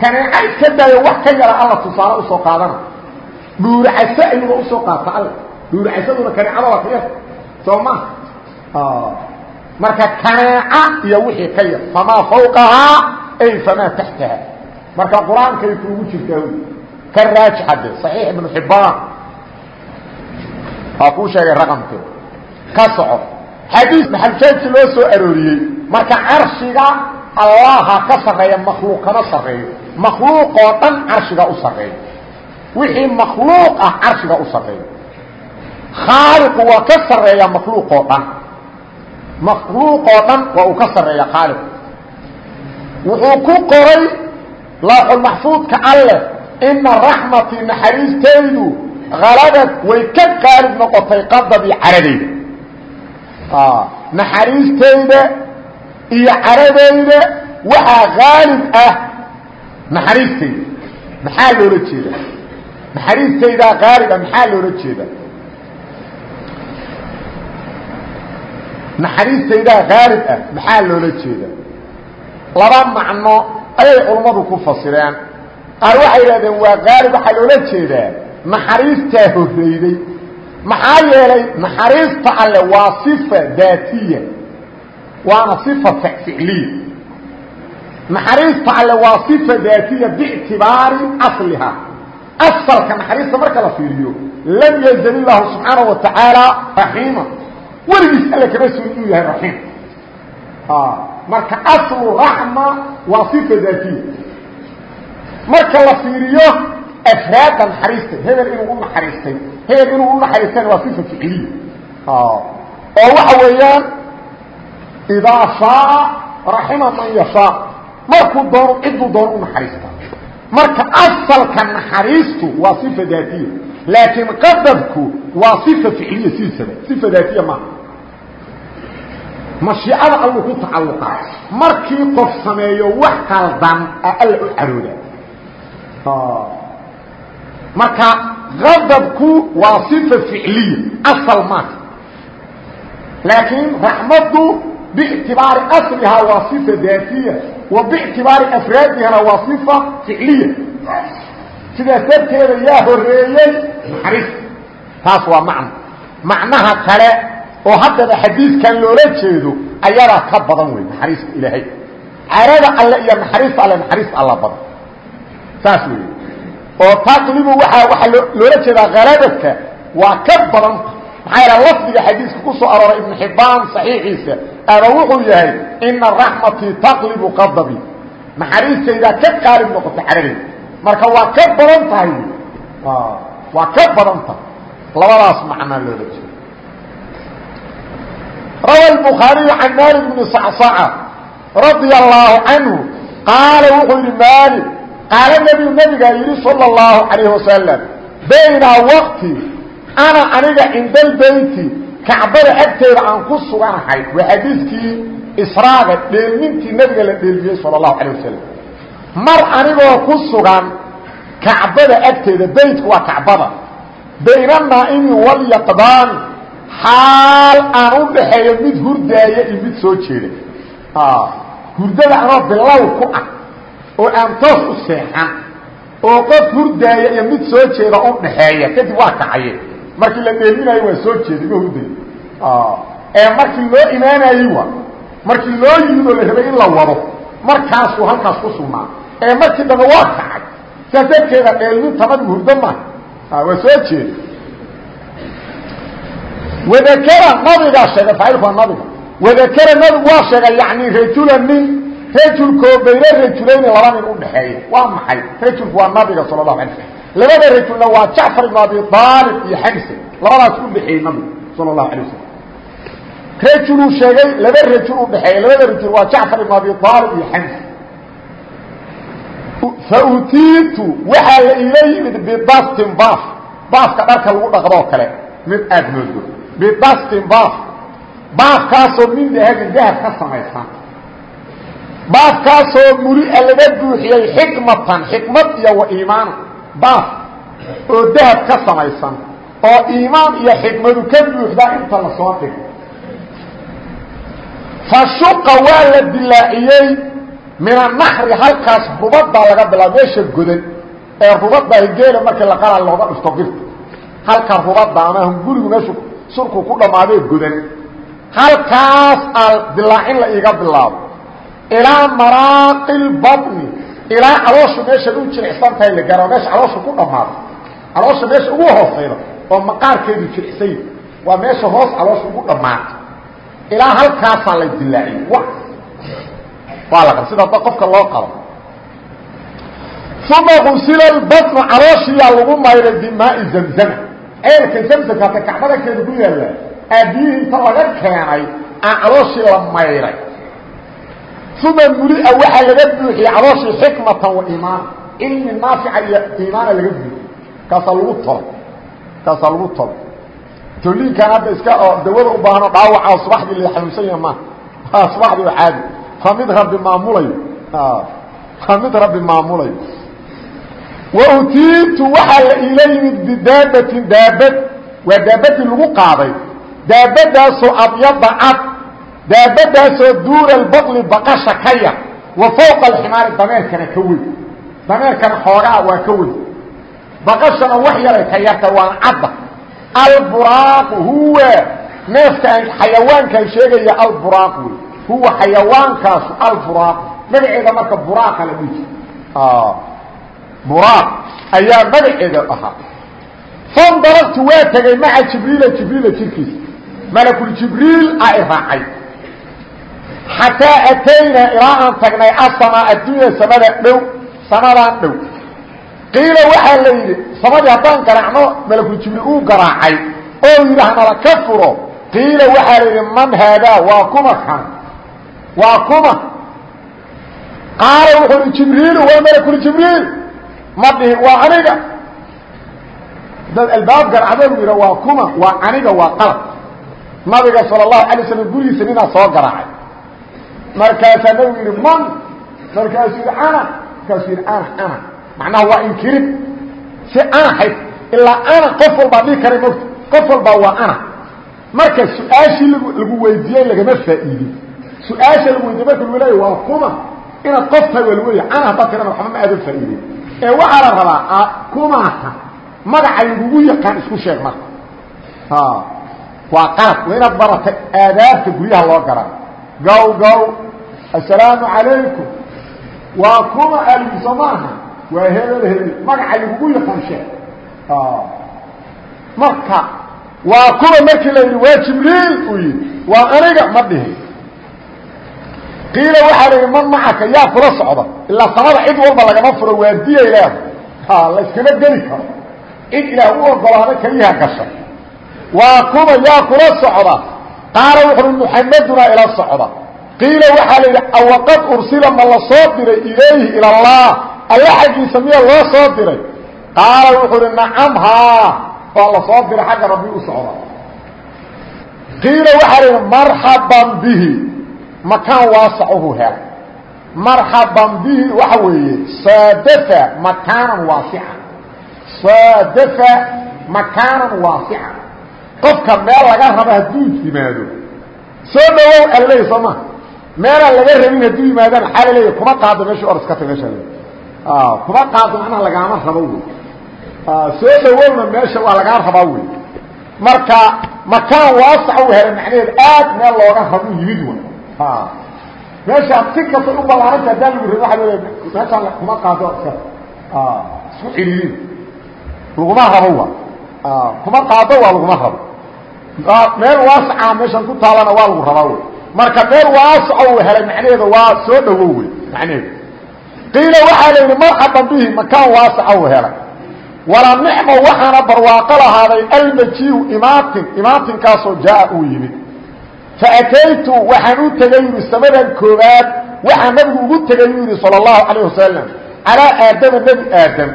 Kaneeca iska daayo wax ka yara alla tusaale u soo qaadana. Dhuuracase ayuuba u soo qaata alla. Dhuuracasaduna kaneecada waa ka yar. Soo ma. Marka kaneeca iyo wixii ka yar famaa fawqahaa ay famaa taxtaha marka qur'aankay kuugu jirtaa ka raajixade صaxiix ibnu xibaan waa kuu sheegay raqamkeeda ka soco. Xadiis maxaljaadkii loo soo arooriyey marka carshiga allaha ka sarreeya makhluuq kama sarreeyo makhluuq oo dhan carshiga u sarreeyo wixii makhluuq ah carshiga u sarreeyo khaaliqu waa ka sarreeya makhluuq oo dhan. Makhluuq oo dhan waa uu ka sarreeya khaaliqu. Wuxuu ku qoray laaxulmaxfuudka alleh ina raxmatii naxariistaydu halabad way ka qaalib noqotay qadabii caradayda naxariistayda iyo caradayda waxaa haalib ah naxariistayda maxaa loola jeeda naxariistaydaa haalib ah maxaa loola jeeda naxariistaydaa haalib ah maxaa loola jeeda laba macno ayay culummadu ku fasireen. Qaar waxay yidhahdeen waa haalib waxaa loola jeedaa. Naxariistaa horreyday maxaa yeelay naxariista alle waa sifa daatiya waana sifa ficliya naxariista alle waa sifa daatiya biictibaari asliha. Asalka naxariista marka la fiiriyo lam yazal subxaanaه wa tacaala raxiima. Weligiis alle kama suuli inuu Ah, marka aslu raxma waa sifa daatiya marka la fiiriyo afraadda naxariista hebel inuu u naxariistay hebel inuu u naxariistayna waa sifa ficiliya. Ah, oo waxa weeyaan idaa shaaa raxima man yashaa. Markuu doono ciduu doono u naxariista. Marka asalka naxariistu waa sifa daatiya laakiin qadabku waa sifa ficiliya sidiisaba. Sifa daatiya maaha mashiicada alluu ku tacalluqaa markii qof sameeyo wax qaldan a alla u carooda marka qadabku waa صifa ficliya asal maaha laakiin raxmaddu bاctibaari aslihaa waa صifa daatiya وباعتiباaر أفrاadihana waa صفة فiعliya sidaas darteeda yaa horeeyey نaxariis taas waa mعنo macnaha kale oo haddana xadiiskan loola jeedo ayadaa ka badan wey naxariista ilaahay. Carada alle iyo naxariista alle naxariista alla badan. Saas wey oo taqlibu waaa waaa loola jeedaa haladadka waa ka badan maxaa yaha lafdiga xadiiska ku soo arooray ibnu xibbaan saxiixiisa ama wuxuu yahay ina raxmatii taqlibu qadabi. Naxariistaydaa ka qaalib noqota caradeyda marka waa ka badan tahay waa ka badan tahay. Labadaas macnaa loola jeeda rawa الbukhaariyu can malik bni sacsaca radia allahu canhu qaala wuxuu yihi maalik qaala nebiyu nebigaa yidhi salى اllahu calayh wasalam baynaa waqti ana aniga cinda albeyti kacbada agteeda aan ku suganahay waa xadiiskii israaga dheelmintii nebiga la dheelmiyey sala allahu calayh wasalam mar anigoo ku sugan kacbada agteeda beytku waa kacbada bayna naa'imi walyaqdaani xaal aan u dhaxeeyo mid hurdaaya iyo mid soo jeeda hurdada anoo bilow ku ah oo aan toos u seexan oo qof hurdaaya iyo mid soo jeeda u dhaxeeya kadib waa kacaye markii la dheelminayo waa soo jeeday ma hurday. Ee markii loo imaanayey wa markii loo yimid oo la rabay in la wado markaasuu halkaas ku sugnaa. Ee markii dambe waa kacay. Sidaas darteeda dheelmintamadu hurdo maaha. Waa soo jeeday wadakara nabigaa sheegay faacilku waa nabiga wadakara nabigu waa sheegay yani rajula nin rajulkoo bayna rajulayni laba nin udhaxeeya waa maxay rajulku waa nabiga sala allahu alay slam labada rajulna waa jacfar ibn abi aalib iyo xamse labadaas udhaxeeyey nabigu sala allahu alay wasalam rajuluu sheegay laba rajul udhaxeeya labada rajul waa jacfar ibn abi aalib iyo xamse fautiitu waxaa la iila yimid bidastin baaf baafka dharka lagu dhaqdoo kale mid aada moodo bidastin baaf baafkaasoo min dahabin dahab ka samaysan baafkaasoo mulia laga buuxiyey xikmatan xikmad iyo wa iimaana baaf oo dahab ka samaysan oo iimaan iyo xikmadu ka buuxdaa inta la soo dhigo fa shuqa waa la dilaaciyey min anaxri halkaas rubaddaa laga bilaabo meesha godan ee rubadda geela markii la qalaa looga dhifto birta halka rubadda ama hungurigu meeshu surku ku dhammaadee godan halkaas aa dilaacin la iiga bilaabo. Ilaa maraaqi lbatni ilaa calooshu meeshaad u jilicsan tahay la gaaro meesha caloosha ku dhammaado caloosha meesha ugu hoosayda oo maqaarkeedu jilicsay waa meesha hoos caloosha ugu dhammaato ilaa halkaasaa la dilaaciyey waa la sida qofka loo qabo. Uma qusila lbatnu calooshiyaa lagu mayray bimaai zamzama ceelka zamsamka hata kacbadakeeda ku yaalla aabiyihii inta laga keenay aa calooshii la mayray. Uma mulia waxaa laga buuxiyey calooshii xikmatan wa iimaana cilmi naafica iyo iimaana laga buuxiye kaasaa lagu tolo kaasaa lagu tolo toliinkan hadda iska oo dawada u baahano dhaawaca subaxdii la xanuunsan yaha maaha subaxdii oo caadi. Waa mid rabbi maamulayo. Waa mid rabbi maamulayo wa utiitu waxaa la iila yimid bidaabatin daabad waa daabadii lagu qaaday. Daabadaasoo abyada cad daabadaasoo duuna albaqli baqasha ka yar. Wa fawqa alximaari dameerkana ka weyn. Dameerkana xoogaa waa ka weyn. Baqashana wax yaray ka yarta waan cadda. Alburaaqu huwa neefkaan xayawaankaan sheegaya alburaaq wey huwa xayawaankaasu alburaaq magaceeda marka buraaqa la dhihi buraaq ayaa magaceeda ahaa. Fandarabtu waa tegey maca jibriila jibriila jirkiisa. Malakuljibriil a i raacay. Xataa ataynaa ilaa aan tagnay asamaa addunya samada dhow samadaan dhow. Qiila waxaa la yidhi samadii haddaan garaacno malakuljibriil uu garaacay. Oo yidhi hanala ka furo. Qiila waxaa la yidhi man haadaa waa kuma kan waa kuma. Qaala wuxuu hi jibriilu waa malakuljibriil ma dhihin waa aniga dad albaab garacdo yidha waa kuma waa aniga waa qalab. Nabiga sala allahu alay slam gurigiisa ninaa soo garaacay. Markaasaa nabigu yidhi man. Markaasuu yidhi ana. Markaasuu yidhi ana ana. Macnaha waa inkirid. Si ana hayd ilaa ana qof walbaa dhihi kara mogta qof walbaa waa ana. Marka su'aashii lagu weydiiyey lagama faa'iidin su'aasha lagu weydiye marka lagu leeya waa kuma. Inaad qof tahay waa lagu leeya ana haddaad tirana waxba ma aadan faa'iidin ee waxaa la rabaa kumaata magaca lagugu yaqaan isku sheeg marka. Waa qalad waa inaad baratay aadaabta guryaha loo garan gaw gaw assalaamu calaykum. Waa kuma aliso maaha. Waa hebel hebel. Magaca lagugu yaqaan sheeg. Marka waa kuma markii la yidhi waa jibriil uu yidhi. Waa aniga ma dhihin qiila waxaa la yidhi man macaka yaa kula socda. Ilaa samada cid walba lagama furo waadiyay leeda layskama geli karo. Cid ilaah u ogolaada keliyaha gasha waa kuma yaa kula socda. Qaala wuxuui muxamadunaa ila socda. Qiila waxaa la yidhi awaqad ursila ma la soo diray ilayhi ila allah. Alla xaggiisa miya loo soo diray. Qaala wuxuu uhi nacam haa. Waa la soo diray xagga rabbi u makaan waasacuhu hel marxaban bihi waxa weeye saadafa makaanan waasica. Saadafa makaanan waasica. Qofka meel laga rabo hadduu yimaado soo dhawow alaleeya soo ma. Meelaan laga rabin hadduu yimaadaan maxaa la leeya kuma qaado meesha or iska tag meesha kuma qaado macnaha lagaama rabo wey. Soo dhawowna meesha waa lagaa rabaa wey. Marka makaan waasac u helay macnaheed aad meel looga rabo yimid wa meeshaan si kastay u ballaaranta hadaa lagu rabin waa l meeshaan kuma qaado isku ciliilin laguma rabo wa kuma qaado waa laguma rabo. Meel waasaca meeshan ku taalana waa lagu rabaa wey marka meel waasaco uu helay macnaheeda waa soo dhawow wey macnaheeda qiila waxaa la yidhi marxaban bihi makaan waasaca uu helay. Wala nicmo waxaana barwaaqo lahaaday almajiihu imaatin. Imaatinkaasoo jaa uu yimid faataytu waxaan u tegay yidhi samadan koowaad waxaan nabigu ugu tegay u yidhi sal اlahu alayh wasalam calaa aadama nebi aadam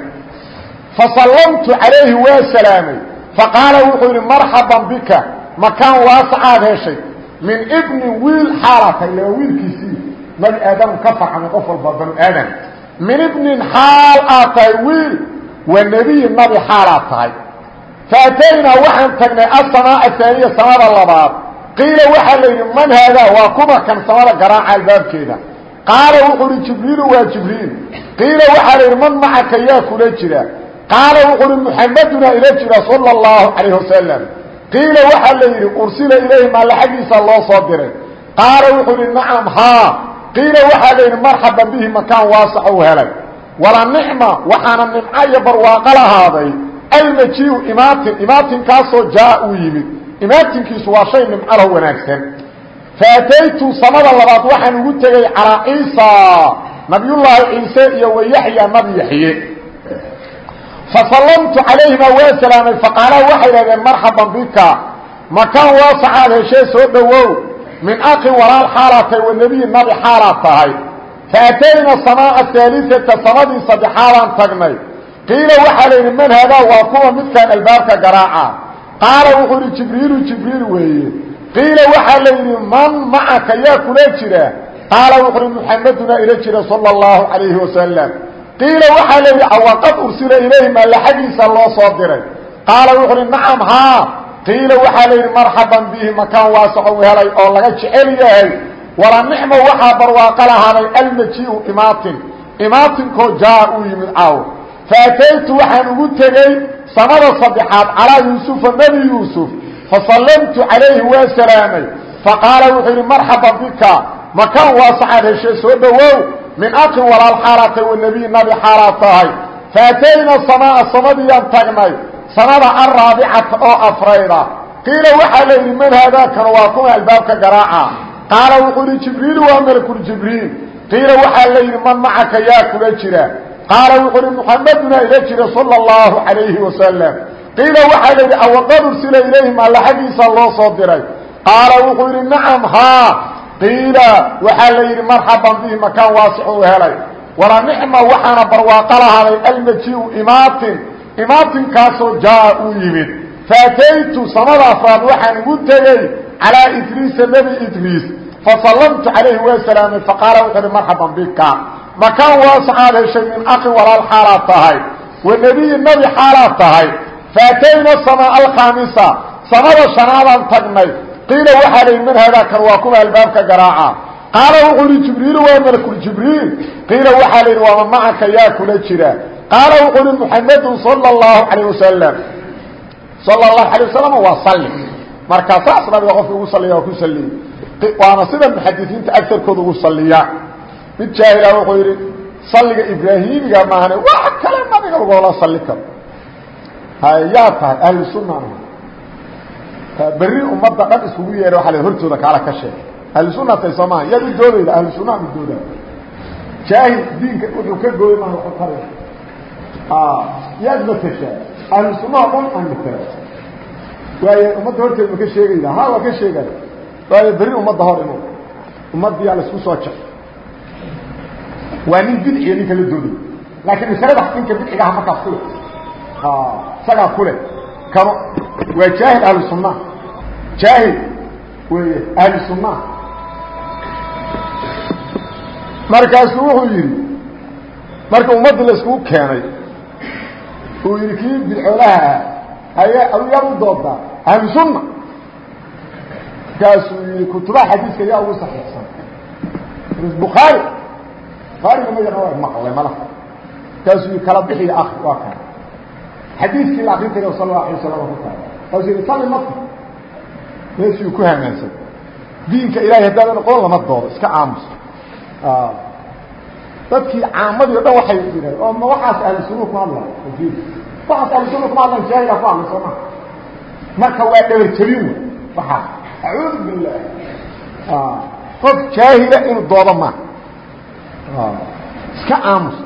fasallamtu calayhi waa salaamay faqaala wuxuu yidhi marxaban bika makaan waasacaad heshay min ibni wiil xaalata ila wiilkiisii nabi aadam ka farcamay qof walba banu aadam min ibnin xaal aad tahay wiil wa nebiyin nabi xaalaad tahay faataynaa waxaan tagnay asamaaa aaniya samada labaad qiila waxaa la yidhi man haadaa waa kuma kan samada garaaca albaabkeeda qaala wuxuu hi jibriilu waa jibriil. Qiila waxaa la yidhi man macaka yaa kula jira. Qaala wuxuu hi muxamaduna ila jira sala اllahu calayh wasalam qiila waxaa la yidhi ursila ilayhi maalla xaggiisa loo soo diray. Qaala wuxuu hi nacam haa. Qiila waxaa la yidhi marxaban bihi makaan waasac u helay. Wala nicma waxaana nimco iyo barwaaqo lahaaday almajiiu imaatin imaatinkaasoo jaa uu yimid imaatinkiisu waa shay nimcalo wanaagsan. Faataytu samada labaad waxaan ugu tegey calaa ciisa nabiyullaahi ciise iyo wayaxya nabi yaxye fasallamtu calayhima waa salaamay faqaalaa waxay dhahdeen marxaban bika makaan waasacaad heshee soo dhowow min akhi walaal xaalaatay wa nebiyi nabi xaalaad tahay. Faatayna samaa ahaaliata samadii saddexaadaan tagnay. Qiila waxaa la yidhi man haadaa waa kuwa midkaan albaabka garaaca qaala wuxuu ihi jibriilu jibriil weeye. Qiila waxaa la yidhi man macaka yaa kula jira? Qaala wuxu uhi muxamadunaa ila jira sala اllahu calayhi wasalam qiila waxaa la yidhi awaqad ursila ilayhi maalla xaggiisa loo soo diray. Qaala wuxu uhi nacam haa. Qiila waxaa la yidhi marxaban bihi makaan waasaco helay oo laga jecel yahay. Wala nicmo waxaa barwaaqa lahaaday almajiiu imaatin. Imaatinkoo jaa uu yimid caawo faataytu waxaan ugu tegey sanada saddexaad calaa yuusufa nebi yuusuf fasallamtu calayhi waa salaamay faqaala wuxuu yidhi marxaba bika makaan waasacaad heshe soo dhowow min akin walaal xaalaad tahay wanebiy nabi xaalaad tahay faatayna samaa samadiyaan tagnay sanada alraabicata oo afrayda qiila waxaa la yidhi man haadaakana waa kuma albaabka garaaca qaala wuxuu yidhi jibriil waa malakul jibriil qiila waxaa la man macaka yaa kula jira qaala wuxuu yidhi muxamaduna ila jira sala allahu calayhi wasalam qiila waxaa la yidhi awaqad ursila ilayhim alla xaggiisa loo soo diray qaala wuxuu yidhi nacam haa qiila waxaa la yidhi marxaban bihi makaan waasix uu helay wala nicma waxaana barwaaqo lahaaday almajiiu imaatin imaatinkaasoo jaa uu yimid faataytu samada afraad waxaan ugu tegey calaa idriisa nebi idriis fasallamtu calayhi waa uhi makaan waasaxaad heshay min aqi walaal xaalaad tahay. Wa nebiyi nebi xaalaad tahay. Faatayna samaa alkhaamisa. Samada shanaadaan tagnay. Qiila waxaa la yidhi man haadaakan waa kuwa albaabka garaaca. Qaala wuxuu ihi jibriilu waa malkuljibriil qiila waxaa la yidhi waama macaka yaa kula jira. Qaala wuxuu ihi muxamedun sala allahu calayh wasalam sala allahu alay wasalam waa salli. Marka saas nabiga mid jaahila wuxuu yidhi salliga ibraahimiga maahane wax kale nabiga lagoola salli karo. Yaa tahay ahlu sunana berri ummadda dhan iskugu yeedha waa la hortooda kaala ka sheeg. Ahlu sunatay soo maaha yaad u doodayda ahlu sunaa u dooda jaahil diinka wuxuu ka gooy maa tar yaad matashaa ahlu sunnaha dhan aan matala waayo ummadda horteeda ma ka sheegayda ha waa ka sheegaya waayo berri ummadda hor inu ummaddiyaa la isku soo jec waa nin bidciya ninka la dooday laakiin masalada ninka bidcigaha markaas kule isagaa kule kano waa jaahil ahlu sunna. Jaahil wey ahlu sunna. Markaasuu wuxuu yidhi marka ummadda la iskugu keenay uu yidhi kii bidcoolaha ah haye adu yaad u doodaa ahlu sunna. Markaasuu yidhi kutubaha xadiiska yaa ugu saxiixsan. Bukhaari bukhaariga magana waa maqlay mala markaasuu yidhi kala bixiya akri waa kan xadiiskii la akrin taga sal la alay wasalam ku tahay markaasuu yidhi sali maka meeshuu ku hamaansan diinka ilahay haddaadan aqoon lama doodo iska aamusa dadkii caamadii o dhan waxay direen oo ma waxaas ahlu sunna ku hadlay? Waxaas ahlu sunna kuma hadlan jaahila ku hadlay soo maa marka waa dhabar jabin waxaas. Acuudu billah qof jaahila inuu doodo ma iska aamus.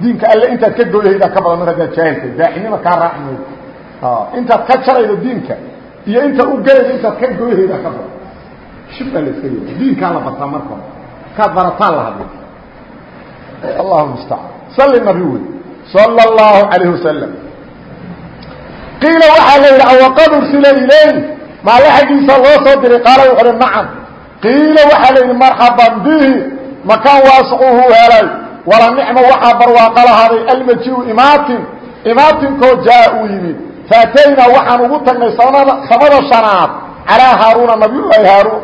Diinka alle intaad ka goyahaydaa ka badan mar haddaad jaahilka daaxinima kaa raaci maydo intaad ka jaraydo diinka iyo inta u gelaydo intaad ka goyahaydaa ka badan. Shib baa la iska yia diinkaa la bartaa marka hore. Kaad barataan la hadla allahu mustacaan salli nabi wey sala allahu calayh wasalam qiila waxaa la yidhi awaqad ursila ilayh maalle xaggiisa loo soo diray? Qaala wuxu uhi nacam. Qiila waxaa la yidhi marxaban bihi makaan waasicuhu helaay wala nicma waxaa barwaaqo lahaaday almajiu imaatin. Imaatinkoo jaa uu yimid. Faataynaa waxaan ugu tagnay samada shanaad. Calaa haaruuna nabiyullaahi haaruun.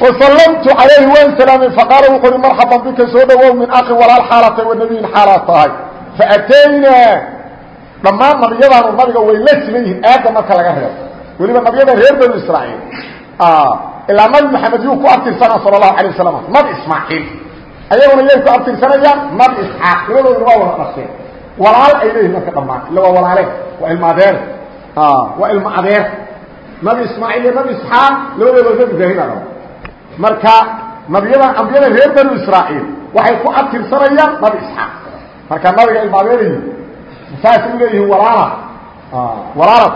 Fasallamtu calayhi waan salaamay faqaala wuxuu uhi marxaban bika soo dhawow min aqin walaal xaalatay wa nebiyin xaalaad tahay. Faataynaa dhammaan nabiyadaanu nabiga way la siman yihiin aadda marka laga reebo. Weliba nabiyada reer banu israa'iil ilaa nabi maxamed yuu ku abtirsanaa sal lahu alay waslam nabi ismaaciil ayaguna yay ku abtirsanayaan nabi isxaaq labadooduna waa wada dhasheen walaal ay leeyihiin dadka dhammaan illa waa walaaleen waa ilma adeer waa ilma adeer nabi ismaaciil iyo nabi isxaaq labadooda nabi ibraahim aa marka nabiyada ambiyada reer banu israa'iil waxay ku abtirsanayaan nabi isxaaq marka nabiga ilma adeerayi saasay uleeyihiin walaala walaala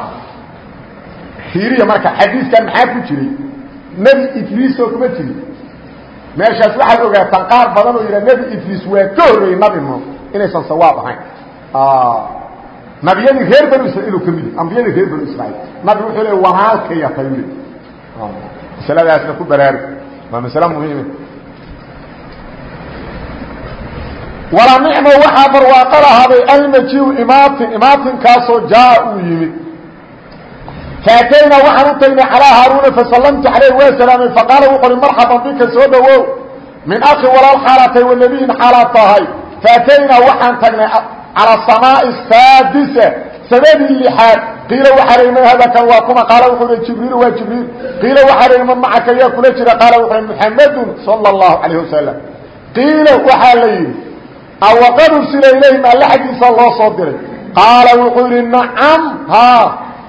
fiiriya marka xadiiskan maxaa ku jiray nebi idriisoo kuma jirin meeshaas waxaad ogaataan qaar badan oo yidhaha nebi idriis waa ka horreeyey nabi nuux inaysan sawaab ahayn. Nabiyadii reer banu israiil ka mid ambiyadii reer banu israiil nabi wuxuu le walaalkaya tayule masaladaasna ku baraarug waa masle muhiime wala nicmo waxaa barwaaqo lahaaday almajiu imaatin imaatinkaasoo jaa uu yimid faataynaa waxaan u tagnay calaa haaruuna fasallamtu calayh waa salaamay faqaala wuxu uhi marxaban bika soo dhowow min akhi walaal xaalaatay wa nebiyin xaalaad tahay faataynaa waxaan tagnay calaa samaa'i saadisa samadii lixaad qiila waxaa laiman hadakan waa kuma qaala wuxuu hi jibriilu waa jibriil qiila waxaa laiman macaka yaa kula jira qaala wuxuu hi muxamadun sala allahu calayh wasalam qiila waxaa la yidhi awaqad ursila ilayhim alla xaggiisa loo soo diray qaala wuxuu yidhi nacam haa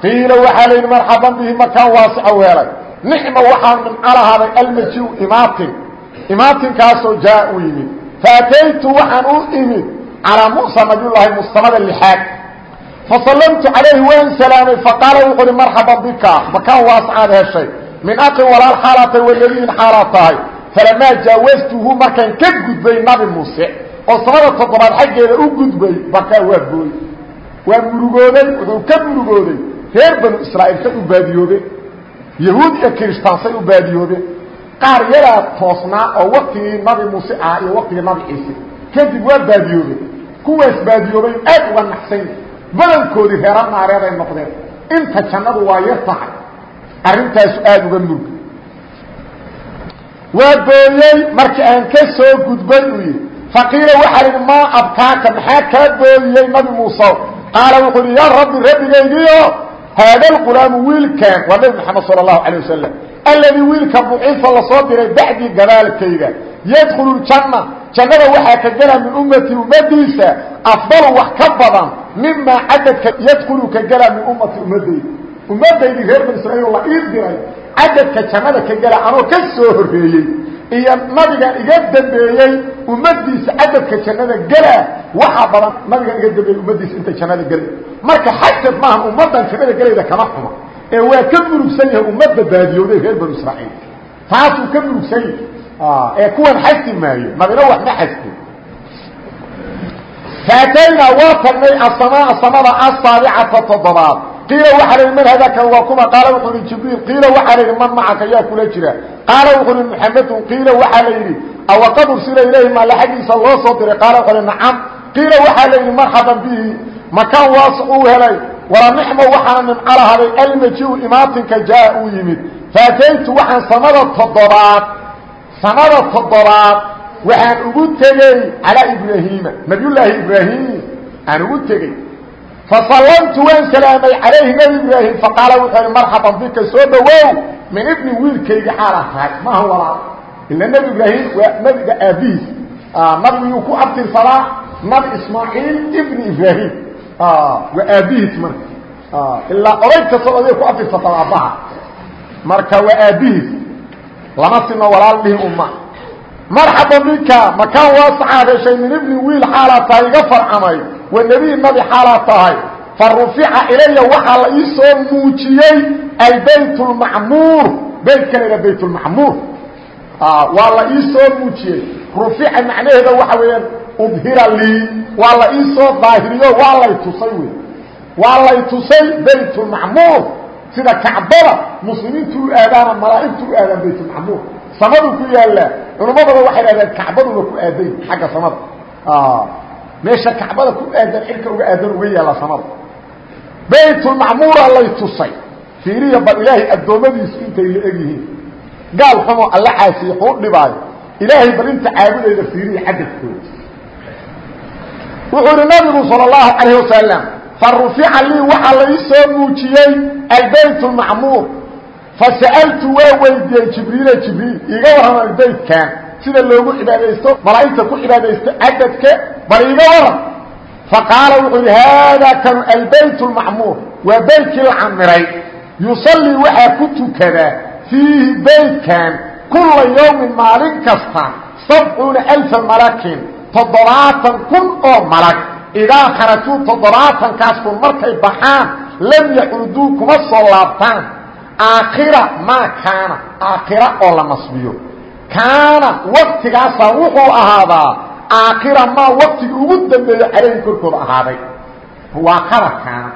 qiila waxaa la yidhi marxaban bihi makaan waasica weelay. Nicma waxaa nimco lahaaday almajiu imaatin. Imaatinkaasoo jaa u yimid. Faataytu waxaan u imid calىa musa nabiyullaahi musamada lixaad. Fasallamtu calayhi waan salaamay faqaala wuxuu uhi marxaban bika makaan waasacaad heshay. Min aqin walaal xaalaatay wanabiyin xaalaad tahay. Falamaa jaawastuhu markaan ka gudbay nabi muuse. Oo samada toddobaad xaggeeda u gudbay bakaa waa booy. Waa murugooday reer banu israa'iil say u baadiyoobeen yahuud iyo kirishtaan say u baadiyoobeen qaar yadaa toosnaa oo waktigii nabi muuse ahaa iyo waktigii nabi ciise. Kadib waa baadiyoobeen kuwaas baadiyoobay aad uga naxsayn. Badankoodii reera naareeday noqdeen. Inta jannadu waa yar tahay. Arrintaasu aada uga murga waa booyey markii aan ka soo gudbay uu yidhi faqiila waxaa lihi maa abkaaka maxaa kaa booyiyey nabi muuse? Qaala wuxuu yidhi yaa rabbi rabbigaygiio haada lqulaamu wiilkan waa nabi maxamed sala allahu calay wasalam alladii wiilka bucifa la soo diray bacdii gadaalkayga yadkhulu ljanna jannada waxaa ka gela min ummati ummadiisa afdalu wax ka badan mimaa cadadka yadkulu ka gela min ummati ummadayda ummadaydii reer bani israiil la ii diray cadadka jannada ka gela anoo ka soo horreeyey iyo nabigan iga dambeeyey ummadiisa cadadka jannada gela waxaa badan nabigan iga dambeeyey ummadiisa inta jannada gelay marka xasad maahan ummaddan jannada gelayda kama xuma. Ee waa ka murugsan yahay ummadda baadiyooday reer banu israiil taasuu ka murugsan yahay. Ee kuwan xasi maayo nabina wax ma xasti faataynaa waa tagnay asamaa samada asaabicata toddobaad. Qiila waxaa layihi man hadakan waa kuma qaala wuxuu ihi jibriil qiila waxaa la yidhi man macaka yaa kula jira. Qaala wuxuu ihi muxamedun qiila waxaa la yidhi awaqad ursila ilayhi maale xaggiisa loo soo diray? Qaala wuxuu ihi nacam. Qiila waxaa la yidhi marxaban bihi makaan waasic uu helay wala nicmo waxaana nimco lahaday almajiu imaatinka jaa uu yimid. Faataytu waxaan samada toddobaad sanada toddobaad waxaan ugu tegey calaa ibraahiima nabiyullaahi ibraahim aan ugu tegey. Fasallamtu waan salaamay calayhi nebi ibraahim faqaala wuxuu ihi marxaban bika soo dhowow min ibni wiilkayga xaalaad tahay maaha walaal. Ila nebi ibraahim waa nebiga aabbihiis nabigiyuu ku abtirsadaa nabi ismaaciil ibni ibraahim waa aabbihiis marka. Ilaa oday kastoo aday ku abtirsataa aabbaha marka waa aabbihiis lama sino walaal dhihi umma. Marxaba minka makaan waasacaad heshay min ibni wiil xaalaad tahay iga farcamay wa nebiy nabi xaalaad tahay fa rufica ilaya waxaa la ii soo muujiyey albayt lmacmuur beytka la bayt lmacmuur waa la ii soo muujiyey. Rufica macnaheeda waxa weeyaan ubhira lii waa la ii soo daahiriyo waa lay tusay wey waa lay tusay bayt lmacmuur sida kacbada muslimiintu u aadaana malaa'igtu u aadaan baytulmacmuur samaduu ku yaallaa culummadaba waxay dhahdeen kacbaduna ku aaday xagga samada. Meesha kacbada ku aadan xilka uga aadan uga yaalla samada. Baytulmacmuura lay tusay. Fiiriya bal ilaahay addoommadiisu intay la eg yihiin. Gaal xumoo alla caasiye xuu dhibaayo ilaahay bal inta caabudayda fiiriya cadadkooda wuxuu ihi nabigu sal اlahu calayh wasalam farufica lii waxaa la ii soo muujiyey albayt اmacmuur fasa'altu waa weydiiyey jibriila jibriil iiga warrama baytkan sida loogu cibaadaysto malaa'igta ku cibaadaysto cadadka bal iiga waran faqaala wuxuu yidhi haadaa kanu albayt اlmacmuur waa beytkii la camiray yusallii waxaa ku tukadaa fiihi beytkan kula yowmin maalin kasta sabcuuna alfa malakin toddobaatan kun oo malag idaa kharajuu toddobaatankaas kun markay baxaan lam yacuuduu kuma soo laabtaan. Aakhira maa kaana aakhira oo la nasbiyo. Kaana waktigaasaa wuxuu ahaadaa aakhira maa waktigii ugu dambeeyo calayhi korkooda ahaaday. Waa khabar kaana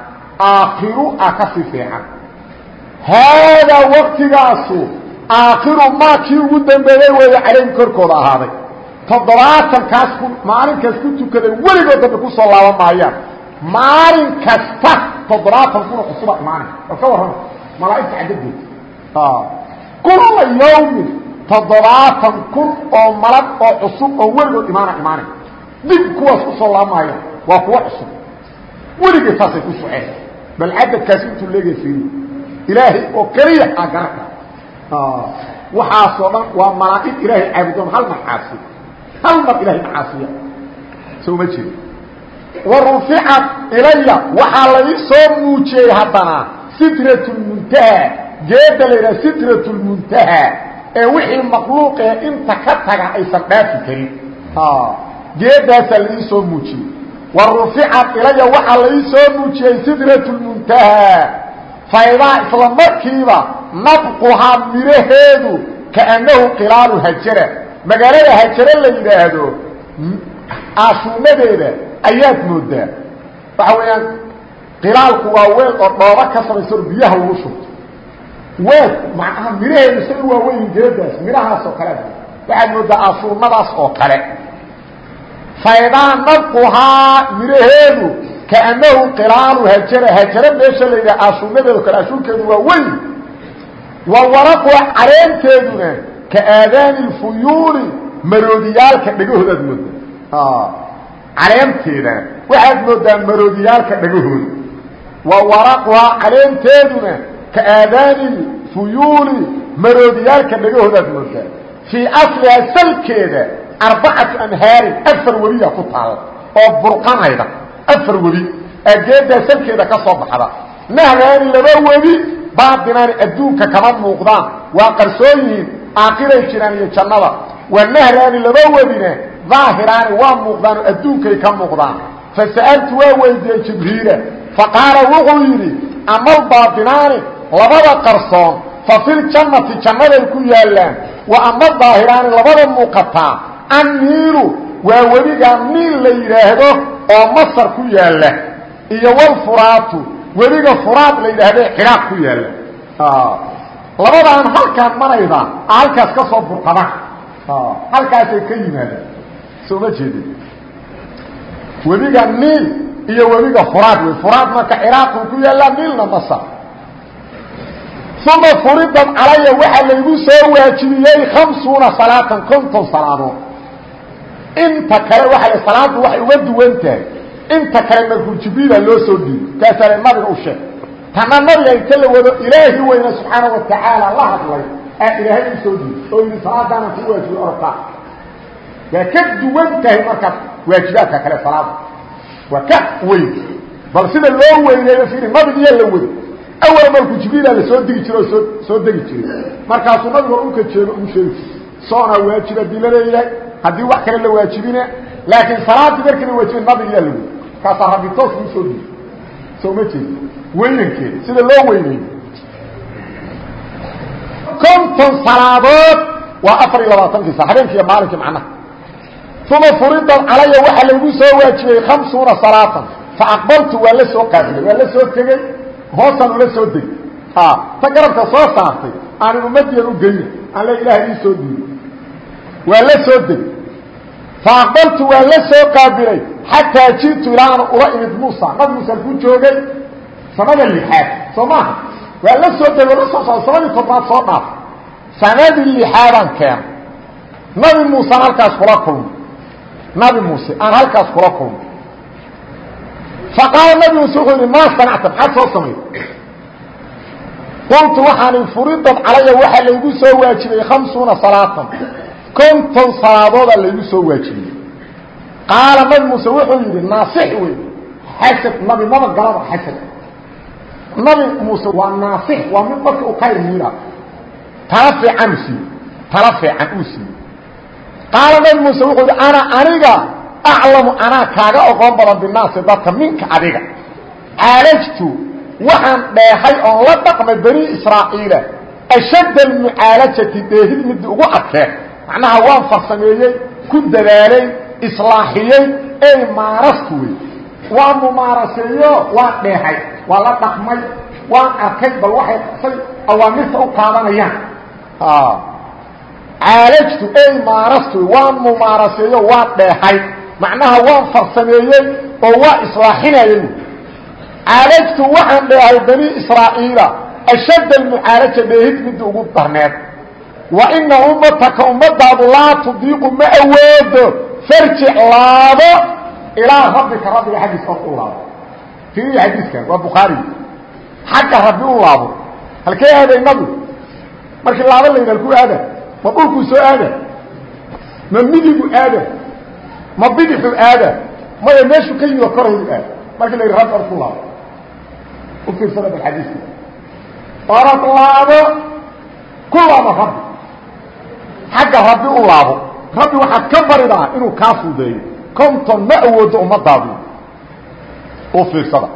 aakhiru a ka sii fiican. Haadaa waktigaasu aakhiru maa kii ugu dambeeyey weeyo calayhi korkooda ahaaday toddobaatankaas ku maalinkaas ku tukaday weligood dambe ku soo laaban maayaan. Maalin kasta toddobaatan kuna cusuba imaanay. Bal ka warrama. Malaaigta cadadeed kula yawmin toddobaatan kun oo malag oo cusub oo weligood imaana imaanay. Dib kuwaas u soo laabmaya waa kuwa cusub. Weligeed saasay ku soceen. Bal cadadkaasi intuu leegay fiiri ilaahay oo keliya aa garaka waxaasoo dhan waa malaa'ig ilaahay caabudoon hal mar caasi hal mar ilahay macaasiya soo ma jeed wa ruficat ilaya waxaa lai soo muujiyey haddana sitratulmuntaha geeda la yidhaha sitratulmuntaha ee wixii makhluuqee inta ka taga aysan dhaafi karin. Geedaasaa laii soo muujiyey. Wa ruficat ilaya waxaa lai soo muujiyey sitratulmuntaha faydaa isla markiiba nabquhaa miraheedu kaannahu qilaalu hajara magaalada hajare la yidhaahdo aashuumadeeda ayaad moodaa waxa weeyaan qilaalku waa weel oo dhooba ka samayso biyaha lagu shubto. Weel macnaha miraheedu say u waaweyn geedaas mirahaas oo kale. Waxaad moodaa aashuumadaas oo kale. Faydaa nabquhaa miraheedu kaannahu qilaalu hajara hajare meesha la yidhaha aashuumadeedo kale ashuurkeedu waa weyn. Wa waraqua caleenteeduna ka aadaani lfuyuuli maroodiyaalka dhegahoodaad moodaa caleenteedana waxaad moodaa maroodiyaalka dhegahooda wa waraquhaa caleenteeduna ka aadaani fuyuuli maroodiyaalka dhegahoodaad moodaa fii aslihaa salkeeda arbacatu anhaarin afar webiya ku taala oo burqanayda afar webi ageedaa salkeeda ka soo baxda. Nahraani laba webi baadinaani adduunka kama muuqdaan. Waa qarsoon aakiray jiraan iyo jannada. Wa nahraani laba webina daahiraani waa muuqdaanoo adduunkay ka muuqdaan. Fasa'altu waa weydiiyey jibriila faqaala wuxuu yidhi amalbaadinaani labada qarsoon fa filjannati jannaday ku yaallaan. Wa ama daahiraani labada muuqataa anniilu waa webigaa niil la yidhaahdo oo masar ku yaalla. Iyo walfuraatu webiga furaad la yidhaahdo ciraaq ku yaalla labadaan halkaan marayda halkaas ka soo burqada. Halkaasay ka yimaadaan soo ma jeedin. Webiga niil iyo webiga furaad wey. Furaad marka ciraaqu ku yaallaa niilna masar uma furidad calaya waxaa laygu soo waajibiyey khamsuuna salaatan konton salaadood. Inta kale waa salaadu waxay uga duwan tahay. Inta kale markuu jibriila loo soo dhiibo kaasaa nabiga u sheeg tana nabiga inta la wado ilaahi weyna subxaana wa tacaala la hadlay aa ilaahay u soo dhiibo oo yidhi salaadaana ku waajibi orkaa waa ka duwan tahay markaas waajibaadka kale salaada waa ka weyn. Bal sida loo weyneeyo fiiri nabigiyaa la wado awal markuu jibriila la soo digi jiro oo soo soo degi jiray. Markaasuu nabiga dhulka jeego uu sheegi jiray. Soonaa waajib haddii la leeyahay haddii wax kale la waajibina laakiin salaadii markii la waajibin nabigiyaa la wado. Kaasaa rabbi toos kuu soo dhiibo soo ma jeedi weynankeeda sida loo weyneeyo konton salaadood waa afar iyo labaatankii sa habeenki iyo maalinkii macnaha. Uma furidad calaya waxaa laygu soo waajibiyey khamsuuna salaatan. Fa aqbaltu waa la soo qaabilay waa la soo tegey. Hoosaan ula soo degay ta garabka soo saartay aanin ummadiyan u geyna aan le ilahay ii soo dhiibo waa la soo degay fa aqbaltu waa la soo qaabilay xataa ji'tu ilaa aan ula imid muusa nabi muuse ku joogay sanada lixaad soo maaha waa la soo dego la soo socda sanadii todbaad soo dhaaf sanadii lixaadaan keena nabi muusean halkaas kula kulmay nabi muuse aan halkaas kula kulmay faqaala nabi muuse wuxuu yidhi maa sanacta maxaad soo samayda qultu waxaani furidad calaya waxaa laygu soo waajibay khamsuuna salaatan konton salaadoodaa laygu soo waajibiyey qaala nabi muuse wuxuu yidhi naasix wey xasad nabi maba galaba xasad nabi muuse waa naasix waa mid dadka u khayr miira tala fiican siiye tala fiican uu siiye qaala nabi muuse wuxuu yidhi ana aniga aclamu anaa kaaga oqoon badan binaasi dadka minka adiga. Caalajtu waxaan dheehay oon la dhaqmay bani israa'iila. Ashadda almucaalajati dheehid midda ugu adkeen macnaha waan farsameeyey ku dadaalay islaaxiyey ey maarastu wey waan mumaaraseeyo waan dheehay waa la dhaqmay waan arkay bal waxay say awaamirta u qaadanayaan. Caalajtu ey maarastu waan mumaaraseeyo waan dheehay macnaha waan farsameeyey oo waa islaaxinayay caalajtu waxaan dheehay bani israa'iila ashadd almucaalaja dheehid midda ugu darneed. Wa ina ummataka ummadaadu laa tudiiqu ma awoodo farjic laabo ilaa rabbika rabbiga xaggiisa or u laabo. Fiiriya xadiiskan waa bukhaari xagga rabbi u laabo. Halkee aaday nabigu markii laabo la yidhah ku aada. Ma dhulkuu soo aada? Ma midigu aada? Ma bidixu aada? Maya meeshuu ka yimi koraydu aada. Markii la yidhi rabbi or ku laabo. U fiirsada bal xadiiska orad laabo. Ku laabo rabbi. Xagga rabbi u laabo rabbi waxaad ka baridaa inuu kaa fudeeyo. Konton ma awoodo ummadaadu u fiirsada.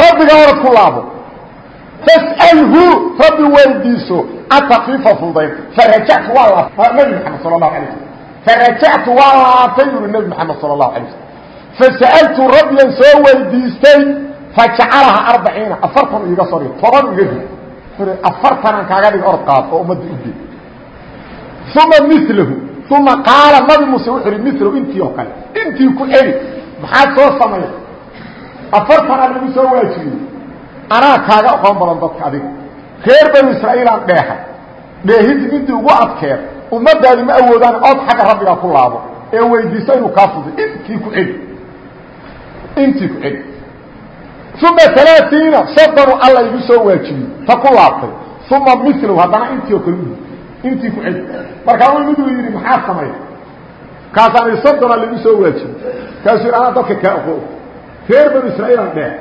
Rabbiga orad ku laabo. Fas'alhu rabbi weydiiso atakiifa fudayn. Farajactu waa la nabi maxamed sala allahu alay slam farajactu waa laabtay yuri nabi maxamed sala allahu alay slam fasa'altu rabbigan soo weydiistay fajacalaha arbaciina afartan iga soo dhig toban iga rid afartanan kaaga dhig orod qaad oo ummadda uge uma milahu uma qaala nabi muuse wuxuu ihi milahu intii oo kale intii ku celi maxaad soo samaysa afartanaa lagu soo waajibiyey anaa kaaga aqoon badan dadka adiga reer banu israa'iilaan dheehay dheehid midii ugu adkeed ummadaadi ma awoodaan od xagga rabbigaa ku laabo ee weydiiso inuu kaa fuday intii ku celi intii ku celi uma alaaiina soddonu alla igu soo waajibiyey ta ku laabtay uma milow haddana intii oo kale u intii ku celi. Markaa u miduu yidhi? Maxaa sameeya kaasaan soddona lagu soo waajibiyey kaasuu anaa dadka kaa oqo reer banu israa'iilan dheeh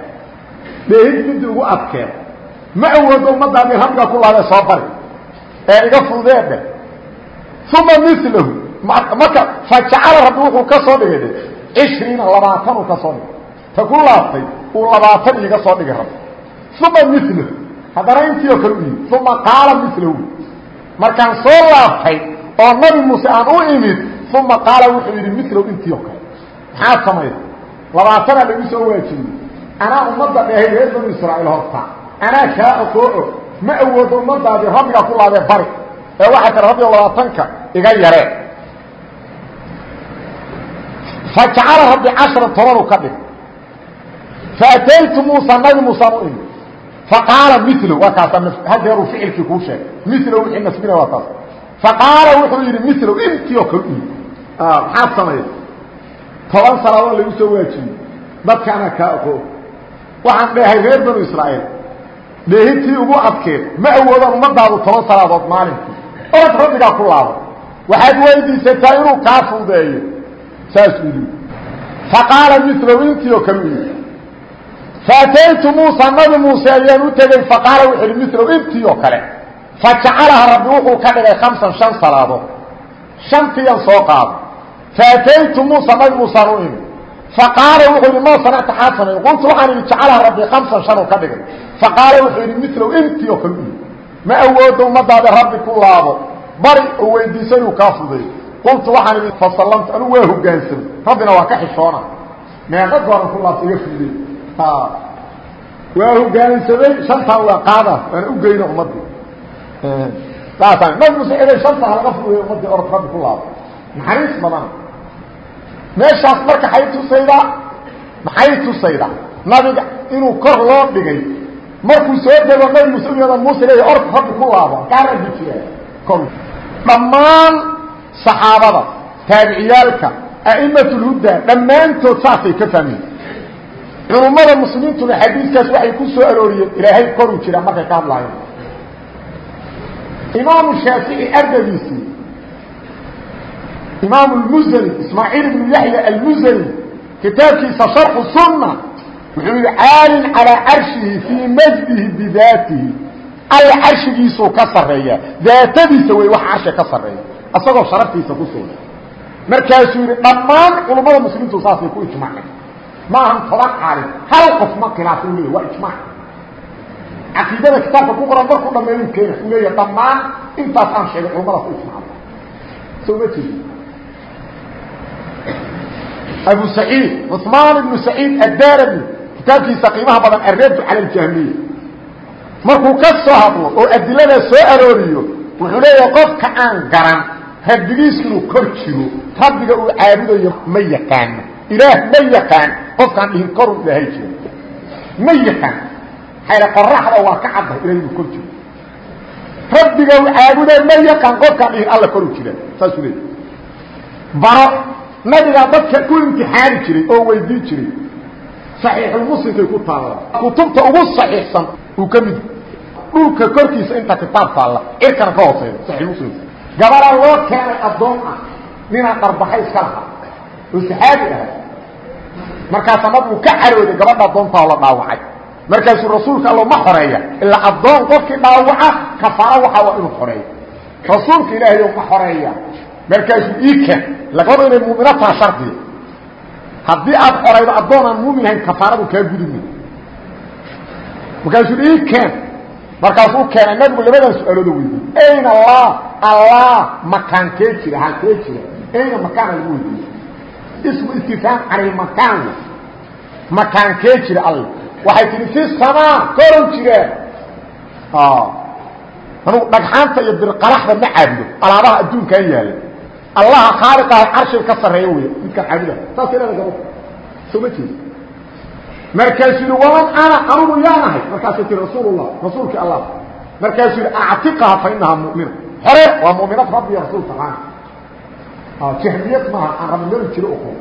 dheehid midii ugu adkeed. Ma awoodo ummadaadii rabbiga ku laabee soo bari. Ee iga fududee dheh uma milahu marka fajacala rabbi wuxuu ka soo dhigay de cishriina labaatanuu ka soo dhigay. Ta ku laabtay uu labaatan iiga soo dhigay rabbi. Uma milahu haddana intii oo kale u yimi uma qaala milahu markaan soo laabtay oo nabi muuse aan u imid uma qaala wuxuu yidhi milahu intii oo kale. Maxaad samaysa labaatanaa lagu soo waajibiyey anaa ummadda dheehay reer banu israa'iil horta. Anaa kaa oqoo og. Ma awoodo ummadaadii rabbigaa ku laabee bari. Ee waxaa kale rabbiga labaatanka iga yaree. Fajacala rabbi cashara tobanu ka dhig. Faataytu muusa nabi muusaan u imi faqaala milo waa kaasa hadeeruu ficilkii kuu sheegay milo wixii nasbina waa taas. faqaala wuxuu yidhi milo intii oo kale u yimi maxaad samaysa toban salaadood lagu soo waajiyey dadka anaa kaa oqoo waxaan dheehay reer banu israa'iil dheehitii ugu adkeed ma awoodaan ummadaadu toban salaadood maalinkii orad rabbigaa ku laabo waxaad weydiisataa inuu kaa fuudeeyo saasuu yidhi faqaala milow intii oo kale u yidhi faataytu muusa nabi muuse ayaan u tegey faqaala wuxuu yidhi milow intii oo kale fajacalaha rabbi wuxuu ka dhigay khamsan shan salaadood shantiiyan soo qaado faataytu muusa nabi muusaan u imi faqaala wuxuu yidhi maa sanacta xaad samay qultu waxaan idhi jacalaha rabbi khamsan shan uu ka dhigay faqaala wuxuu yidhi milow intii oo kale u yidhi ma awoodo ummadaada rabbi ku laabo bari oo weydiiso inuu kaa fudeeyo qultu waxaan idhi fasallamtu anigu waa hogaansamay rabbina waa ka xishoona meeqa gooran ku laabta iga fuudey waa hogaansamay shantaan waa qaada waana u geyna ummaddii saasaan nabi muuse eday shantaa laga fudeeyo ummaddii orod rabbi ku laabo. Naxariis badana meeshaas marka xay tusaydaa maxay tusaydaa nabiga inuu kor loo dhigay markuu soo dego nabi muuse u yada muuse leeya orod rabbi ku laabo kaa rabbi jiraa kor dhammaan saxaabada taabiciyaalka a'immatulhuda dhammaantood saasay ka fahmeen culummada muslimiintuna xadiiskaas waxay ku soo arooriyeen ilaahay koruu jira markay ka hadlaayeen. Imaamu shaafici ardaygiisii imaamu lmusani ismaaciil ibnu yaxya almusani kitaabkiisa sharxu sunna wuxuu yihi caalin calaa carshihi fii majdihi bidaatihi. Alla carshigiisuu ka sarreeya daatadiisa wey wax carshiga ka sarreeya asagoo sharaftiisa ku sugan. Markaasuu yidhi dhammaan culummada muslimiintu saasay ku ijmaaceen ma ahan toban caalim hal qof ma khilaafin leey waa ijmaac caqiidada kitaabka ku qoran markuu dhameeyu keena uu leeya dhammaan intaas aan sheegay culummada ku ijmacda soo ma jeedi abu saciid cusmaan ibnu saciid addarami kitaabkiisa qiimaha badan arraddu cala aljahmiya markuu ka soo hadlo oo adiladaa soo arooriyo wuxuu leeyahay qofka aan garan rabbigiis inuu kor jiro rabbiga uu caabudayo ma yaqaano ilaah ma yaqaan qofkaan dhihin korun ilaahay jiro. Ma yaqaan. Maxaa qoraxda waa ka cadda ilahay inuu kor jiro. Rabbiga caabudee ma yaqaan qofkaan dhihin alla koru jira. Saasuu leey baro nabigaa dadka ku imtixaani jiray oo weydiin jiray. Saxiixulmuslimkay ku taallaa kutubta ugu saxiixsan uu ka mid dhulka korkiisa inta kitaab taalla cirkana ka hooseeya saxiixulmuslimka gabadaa loo keenay addoon ah. Ninaa qarbaxay iska lahaa. Oo saxaabi ahay markaasaa nabiguu ka carooday gabadha addoontaa la dhaawacay. Markaasuu rasuulka allo ma xoreeya. Ilaa addoon qofkii dhaawaca kafaaro waxaa waa inuu xoreeyo. Rasuulka ilaahay ma xoreeya. Markaasuu ii keen lagaba inay muumino taha shardiga haddii aad xoraydo addoon aan muumin ahayn kafaaradu kaa gudubmi markaasuu ii keen markaasuu keenay nabigu labadan su'aalooda weydiiyey. Ayna allah allah makaankee jira halkee jira. Ayna makaana lagu weydiiyey ismu istifhaam can ilmakaan makaankee jira all waxay tihi fi samaa koron jireen anugu dhagxaanta iyo birqalaxda ma caabudo. Alaabaha adduunkan yaalla. Allaha khaaliqaha carshiga ka sarreeya wey midkaan caabuda. Saas ilada gabo. Soo ma jeeda markaasuu yihi waman ana anugu yaanahay markaasay tii rasuulullah rasuulkii allah markaasuu yihi actiqaha fa inahaa mu'mina. Hore waa mu'minad rabbi iyo rasuul taqaana jahmiyad maaha aan rabimari jiro o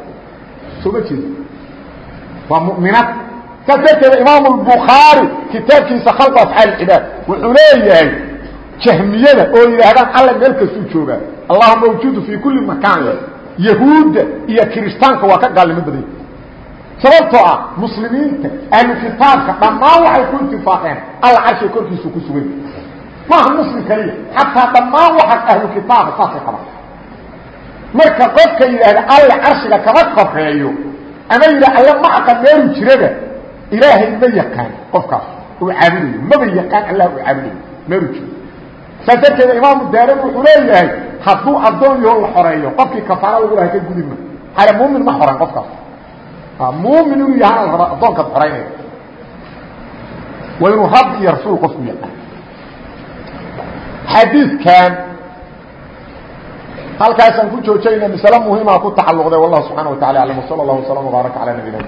soo ma jeeda waa mu'minad saas darteeda imaamu lbukhaari kitaabkiisa khalqu afcaal cibaad wuxuu leeyahay jahmiyada oo yidhaahdaan alla meel kastuu joogaa. Allahu mawjuudu fii kulli makaan. Yahuudda iyo kiristaanka waa ka gaalnimo badanya sababtoo ah muslimiinta ahlu kitaabka dhammaan waxay ku itifaaqeen alla carshiga korkiisu ku sugay. Maaha muslim kaliya xataa dhammaan waxa ahlu kitaaba saasay qabaan marka qofka yidhaahda alla carshiga kama koreeyo ama yidhah alle ma aqan meelu jiraba. Ilaahay ma yaqaan qofkaas uu caabudayo maba yaqaan allah uu caabudayo meelu jiro saas darteeda imaamu daarami wuxuu leeyahay hadduu addoon yaho la xoreeyo qofkii kafaara lagu lahay ka gudima hale muumin ma xoran qofkaas. Muumin inuu yahana la raba addoonkaad xoraynaya waa inuu rab iyo rasuul qofku yaqaan. Xadiidkan halkaasaan ku joojayna masale muhimaa ku tacalluqday wallahu subxana wa tacala aclam wsala allahu waslama wbaaraka cala nabiyina